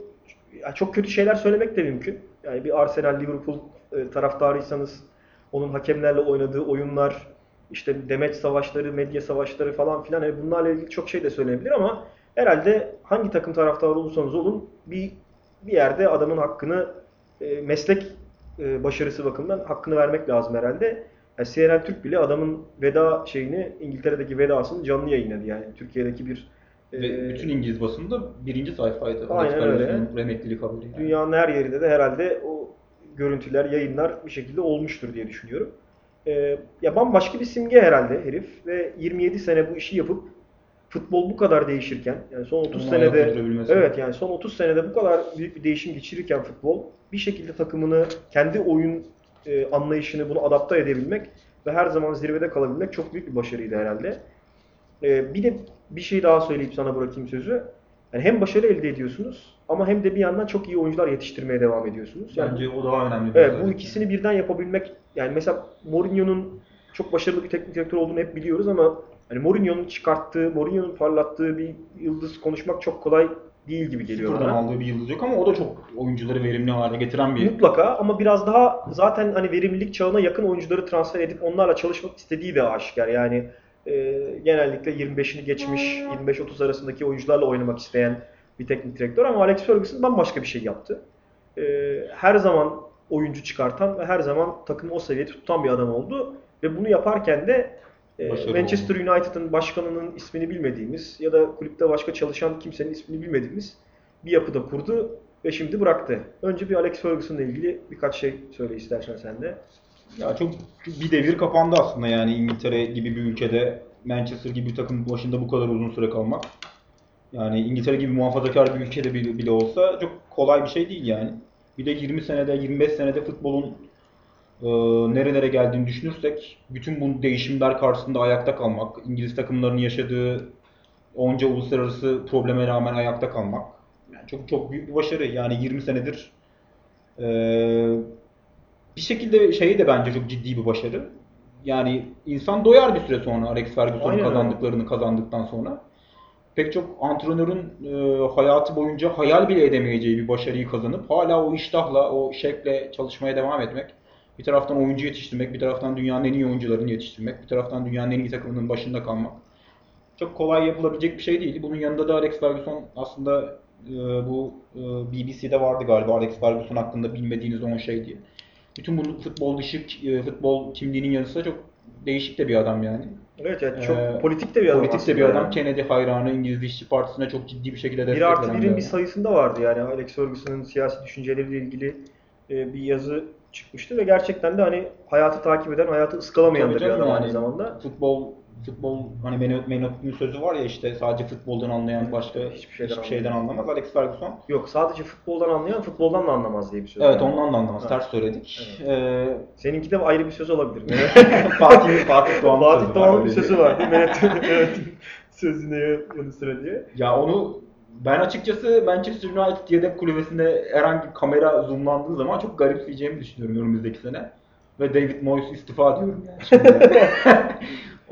S1: çok kötü şeyler söylemek de mümkün. Yani bir Arsenal, Liverpool e, taraftarıysanız onun hakemlerle oynadığı oyunlar, işte demet savaşları, medya savaşları falan filan yani bunlarla ilgili çok şey de söylenebilir ama herhalde hangi takım taraftarı olursanız olun bir bir yerde adamın hakkını e, meslek e, başarısı bakımından hakkını vermek lazım herhalde. Yani CNN Türk bile adamın veda şeyini İngiltere'deki vedasını canlı yayınladı yani Türkiye'deki bir
S2: ve
S1: e,
S2: bütün İngiliz basında birinci sayfaydı.
S1: Aynen öyle.
S2: Emeklilik haberi. Yani.
S1: Dünyanın her yerinde de herhalde o görüntüler, yayınlar bir şekilde olmuştur diye düşünüyorum. Ee, ya bambaşka bir simge herhalde herif ve 27 sene bu işi yapıp futbol bu kadar değişirken yani son 30
S2: Onu ayak
S1: senede evet yani son 30 senede bu kadar büyük bir değişim geçirirken futbol bir şekilde takımını kendi oyun e, anlayışını bunu adapte edebilmek ve her zaman zirvede kalabilmek çok büyük bir başarıydı herhalde. Ee, bir de bir şey daha söyleyip sana bırakayım sözü. Yani hem başarı elde ediyorsunuz ama hem de bir yandan çok iyi oyuncular yetiştirmeye devam ediyorsunuz. Yani
S2: Bence o daha önemli
S1: Evet, bu ikisini birden yapabilmek yani mesela Mourinho'nun çok başarılı bir teknik direktör olduğunu hep biliyoruz ama hani Mourinho'nun çıkarttığı, Mourinho'nun parlattığı bir yıldız konuşmak çok kolay değil gibi geliyor
S2: Sıfırdan
S1: bana.
S2: aldığı bir yıldız yok ama o da çok oyuncuları verimli hale getiren bir
S1: Mutlaka ama biraz daha zaten hani verimlilik çağına yakın oyuncuları transfer edip onlarla çalışmak istediği de aşikar. Yani e, genellikle 25'ini geçmiş, 25-30 arasındaki oyuncularla oynamak isteyen bir teknik direktör ama Alex Ferguson bambaşka bir şey yaptı. E, her zaman oyuncu çıkartan ve her zaman takımı o seviyede tutan bir adam oldu ve bunu yaparken de e,
S2: Başarılı
S1: Manchester United'ın başkanının ismini bilmediğimiz ya da kulüpte başka çalışan kimsenin ismini bilmediğimiz bir yapıda kurdu ve şimdi bıraktı. Önce bir Alex Ferguson'la ilgili birkaç şey söyle istersen sen de.
S2: Ya çok bir devir kapandı aslında yani İngiltere gibi bir ülkede Manchester gibi bir takım başında bu kadar uzun süre kalmak. Yani İngiltere gibi muhafazakar bir ülkede bile, bile olsa çok kolay bir şey değil yani. Bir de 20 senede 25 senede futbolun e, nerelere geldiğini düşünürsek bütün bu değişimler karşısında ayakta kalmak, İngiliz takımlarının yaşadığı onca uluslararası probleme rağmen ayakta kalmak yani çok çok büyük bir başarı. Yani 20 senedir e, bir şekilde şey de bence çok ciddi bir başarı. Yani insan doyar bir süre sonra Alex Ferguson'un kazandıklarını kazandıktan sonra. Pek çok antrenörün e, hayatı boyunca hayal bile edemeyeceği bir başarıyı kazanıp hala o iştahla, o şekle çalışmaya devam etmek. Bir taraftan oyuncu yetiştirmek, bir taraftan dünyanın en iyi oyuncularını yetiştirmek, bir taraftan dünyanın en iyi takımının başında kalmak. Çok kolay yapılabilecek bir şey değil. Bunun yanında da Alex Ferguson aslında e, bu e, BBC'de vardı galiba Alex Ferguson hakkında bilmediğiniz 10 şey diye. Bütün bu futbol dışı e, futbol kimliğinin yanı sıra çok değişik de bir adam yani.
S1: Evet yani çok
S2: Ee,
S1: politik de bir adam
S2: Politik de bir adam.
S1: yani.
S2: Kennedy hayranı İngiliz İşçi Partisi'ne çok ciddi bir şekilde destek
S1: Bir artı
S2: veren
S1: birin bir
S2: adam.
S1: sayısında vardı yani Alex Ferguson'ın siyasi düşünceleriyle ilgili e, bir yazı çıkmıştı ve gerçekten de hani hayatı takip eden, hayatı ıskalamayan da bir adam
S2: yani.
S1: aynı zamanda.
S2: Futbol futbol hani Menot, Menot'un sözü var ya işte sadece futboldan anlayan başka
S1: Hiçbir
S2: hiçbir
S1: şeyden
S2: şeyden, anlamaz. Alex Ferguson.
S1: Yok sadece futboldan anlayan futboldan da anlamaz diye bir söz.
S2: Evet ondan da anlamaz.
S1: Ha.
S2: Ters söyledik. Ee,
S1: Seninki de ayrı bir söz olabilir.
S2: Fatih, Fatih Doğan'ın
S1: Fatih
S2: sözü
S1: Doğan'ın bir sözü var. Mehmet Mehmet'in sözüne yanı sıra diye.
S2: Ya onu ben açıkçası Manchester United yedek kulübesinde herhangi bir kamera zoomlandığı zaman çok garipseyeceğimi düşünüyorum önümüzdeki sene. Ve David Moyes istifa diyorum yani.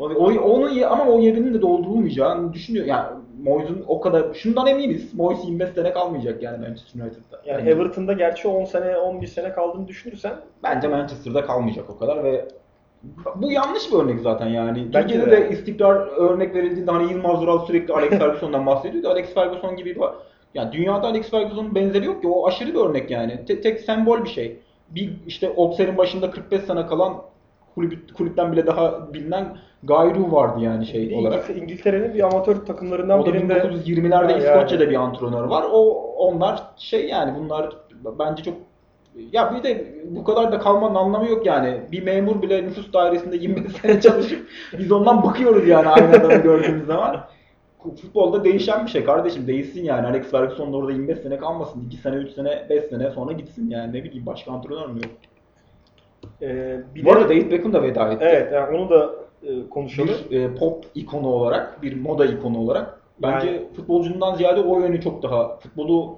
S2: o, o, onun ye- ama o yerinin de doldurulmayacağını düşünüyor. Yani Moyes'un o kadar şundan eminiz. Moyes 25 sene kalmayacak yani Manchester United'da.
S1: Yani
S2: Bence-
S1: Everton'da gerçi 10 sene 11 sene kaldığını düşünürsen
S2: Bence Manchester'da kalmayacak o kadar ve bu yanlış bir örnek zaten yani.
S1: Bence
S2: Türkiye'de
S1: de.
S2: de istikrar örnek verildiğinde hani Yılmaz Vural sürekli Alex Ferguson'dan bahsediyordu. Alex Ferguson gibi bir yani dünyada Alex Ferguson'un benzeri yok ki. O aşırı bir örnek yani. Te- tek sembol bir şey. Bir işte Oxer'in başında 45 sene kalan kulüp, kulüpten bile daha bilinen Gayru vardı yani şey
S1: de
S2: olarak.
S1: İngiltere- İngiltere'nin bir amatör takımlarından
S2: O da
S1: birinde
S2: 1920'lerde
S1: Ha,
S2: İskoçya'da
S1: yani.
S2: bir antrenör var. O onlar şey yani bunlar bence çok ya bir de bu kadar da kalmanın anlamı yok yani. Bir memur bile nüfus dairesinde 25 sene çalışıp biz ondan bakıyoruz yani aynı adamı gördüğümüz zaman. Futbolda değişen bir şey kardeşim. Değişsin yani. Alex Ferguson da orada 25 sene kalmasın. 2 sene, 3 sene, 5 sene sonra gitsin yani. Ne bileyim başka antrenör mü yok?
S1: E, bir
S2: Bu arada David Beckham da veda etti.
S1: evet yani onu da e, konuşalım.
S2: Bir e, pop ikonu olarak, bir moda ikonu olarak Bence
S1: Yani-
S2: futbolcundan ziyade o yönü çok daha futbolu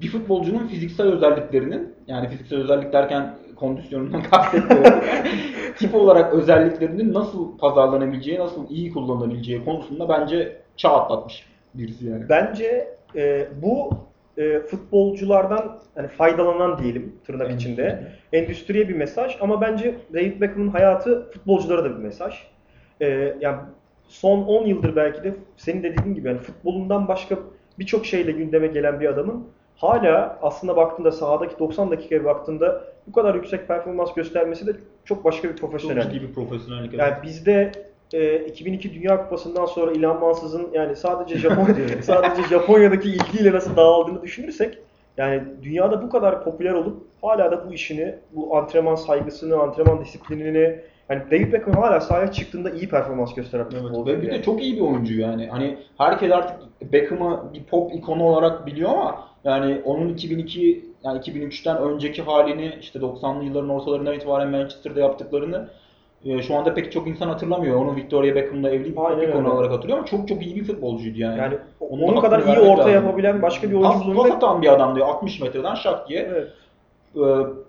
S2: bir futbolcunun fiziksel özelliklerinin yani fiziksel özellik derken kondisyonundan kastetmiyorum. tip olarak özelliklerinin nasıl pazarlanabileceği, nasıl iyi kullanılabileceği konusunda bence çağ atlatmış birisi yani.
S1: Bence e, bu e, futbolculardan hani faydalanan diyelim tırnak
S2: Endüstri.
S1: içinde endüstriye bir mesaj ama bence David Beckham'ın hayatı futbolculara da bir mesaj. E, yani son 10 yıldır belki de senin de dediğin gibi yani futbolundan başka birçok şeyle gündeme gelen bir adamın hala aslında baktığında sahadaki 90 dakikaya baktığında bu kadar yüksek performans göstermesi de çok başka bir
S2: Çok
S1: profesyonel.
S2: ciddi bir profesyonellik.
S1: Yani bizde e, 2002 Dünya Kupası'ndan sonra İlhan Mansız'ın yani sadece Japon sadece Japonya'daki ilgiyle nasıl dağıldığını düşünürsek yani dünyada bu kadar popüler olup hala da bu işini, bu antrenman saygısını, antrenman disiplinini yani David Beckham hala sahaya çıktığında iyi performans gösteren bir
S2: Evet,
S1: futbolcu.
S2: ve bir de
S1: yani.
S2: çok iyi bir oyuncu yani. Hani herkes artık Beckham'ı bir pop ikonu olarak biliyor ama yani onun 2002 yani 2003'ten önceki halini işte 90'lı yılların ortalarından itibaren Manchester'da yaptıklarını e, şu anda pek çok insan hatırlamıyor. Onu Victoria Beckham'la evli bir
S1: öyle.
S2: olarak hatırlıyor ama çok çok iyi bir futbolcuydu yani.
S1: yani
S2: Onun
S1: onun
S2: da
S1: kadar iyi orta
S2: lazım.
S1: yapabilen başka bir oyuncu
S2: pas
S1: bulunmak
S2: atan bir adamdı. 60 metreden şak diye.
S1: evet.
S2: Ee,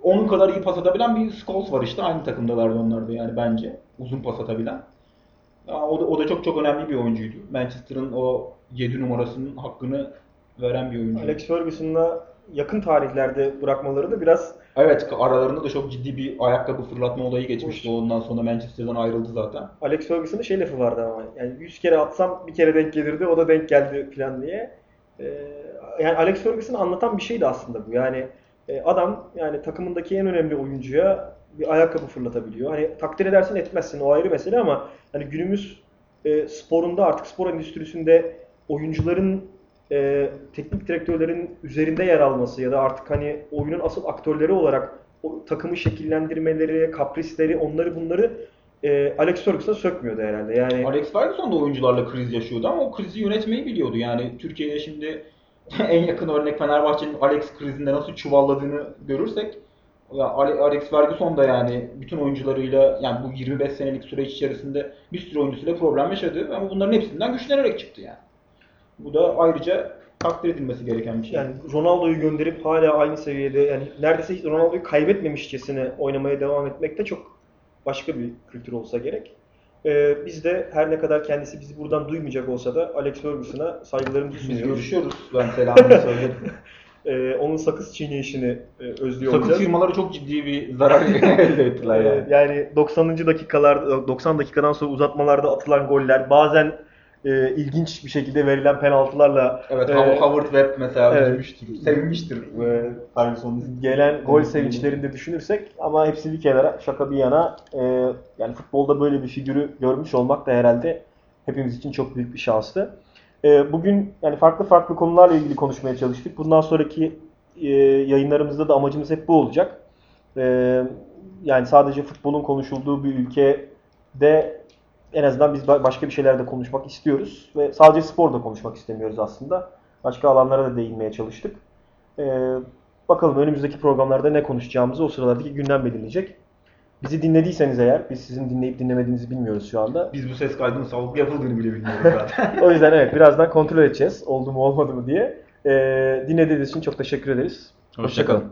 S2: onun kadar iyi pas atabilen bir Scholes var işte. Aynı takımdalardı onlar da yani bence. Uzun pas atabilen. Ya, o, da, o da çok çok önemli bir oyuncuydu. Manchester'ın o 7 numarasının hakkını veren bir oyuncu.
S1: Alex Ferguson'la yakın tarihlerde bırakmaları da biraz
S2: Evet aralarında da çok ciddi bir ayakkabı fırlatma olayı geçmişti. Ondan sonra Manchester'dan ayrıldı zaten.
S1: Alex Ferguson'ın şey lafı vardı ama yani 100 kere atsam bir kere denk gelirdi o da denk geldi falan diye. Ee, yani Alex Ferguson'ı anlatan bir şeydi aslında bu. Yani e, adam yani takımındaki en önemli oyuncuya bir ayakkabı fırlatabiliyor. Hani takdir edersin etmezsin o ayrı mesele ama hani günümüz e, sporunda artık spor endüstrisinde oyuncuların e, teknik direktörlerin üzerinde yer alması ya da artık hani oyunun asıl aktörleri olarak o takımı şekillendirmeleri, kaprisleri, onları bunları e, Alex Ferguson'a sökmüyordu herhalde. Yani
S2: Alex Ferguson da oyuncularla kriz yaşıyordu ama o krizi yönetmeyi biliyordu. Yani Türkiye'de şimdi en yakın örnek Fenerbahçe'nin Alex krizinde nasıl çuvalladığını görürsek Alex Ferguson da yani bütün oyuncularıyla yani bu 25 senelik süreç içerisinde bir sürü oyuncusuyla problem yaşadı ama bunların hepsinden güçlenerek çıktı yani. Bu da ayrıca takdir edilmesi gereken bir şey.
S1: yani Ronaldo'yu gönderip hala aynı seviyede yani neredeyse hiç Ronaldo'yu kaybetmemişçesine oynamaya devam etmek de çok başka bir kültür olsa gerek. Ee, biz de her ne kadar kendisi bizi buradan duymayacak olsa da Alex Ferguson'a saygılarımızı
S2: Biz
S1: sunuyoruz.
S2: görüşüyoruz. Ben selamını söyledim.
S1: Ee, onun sakız çiğneyişini e, özlüyor
S2: Sakız
S1: olacağız.
S2: firmaları çok ciddi bir zarar elde ettiler yani.
S1: Ee, yani 90. dakikalar 90 dakikadan sonra uzatmalarda atılan goller bazen e, ilginç bir şekilde verilen penaltılarla
S2: Evet,
S1: e,
S2: Howard Webb mesela
S1: evet.
S2: üzülmüştür, sevinmiştir e, Ferguson'un.
S1: gelen gol sevinçlerini de düşünürsek ama hepsi bir kenara şaka bir yana e, yani futbolda böyle bir figürü görmüş olmak da herhalde hepimiz için çok büyük bir şanstı. E, bugün yani farklı farklı konularla ilgili konuşmaya çalıştık. Bundan sonraki e, yayınlarımızda da amacımız hep bu olacak. E, yani sadece futbolun konuşulduğu bir ülkede en azından biz ba- başka bir şeylerde konuşmak istiyoruz ve sadece sporda konuşmak istemiyoruz aslında. Başka alanlara da değinmeye çalıştık. Ee, bakalım önümüzdeki programlarda ne konuşacağımızı o sıralardaki gündem belirleyecek. Bizi dinlediyseniz eğer, biz sizin dinleyip dinlemediğinizi bilmiyoruz şu anda.
S2: Biz bu ses kaydının sağlıklı yapıldığını bile bilmiyoruz zaten.
S1: O yüzden evet birazdan kontrol edeceğiz oldu mu olmadı mı diye. Ee, dinlediğiniz için çok teşekkür ederiz.
S2: Hoşçakalın.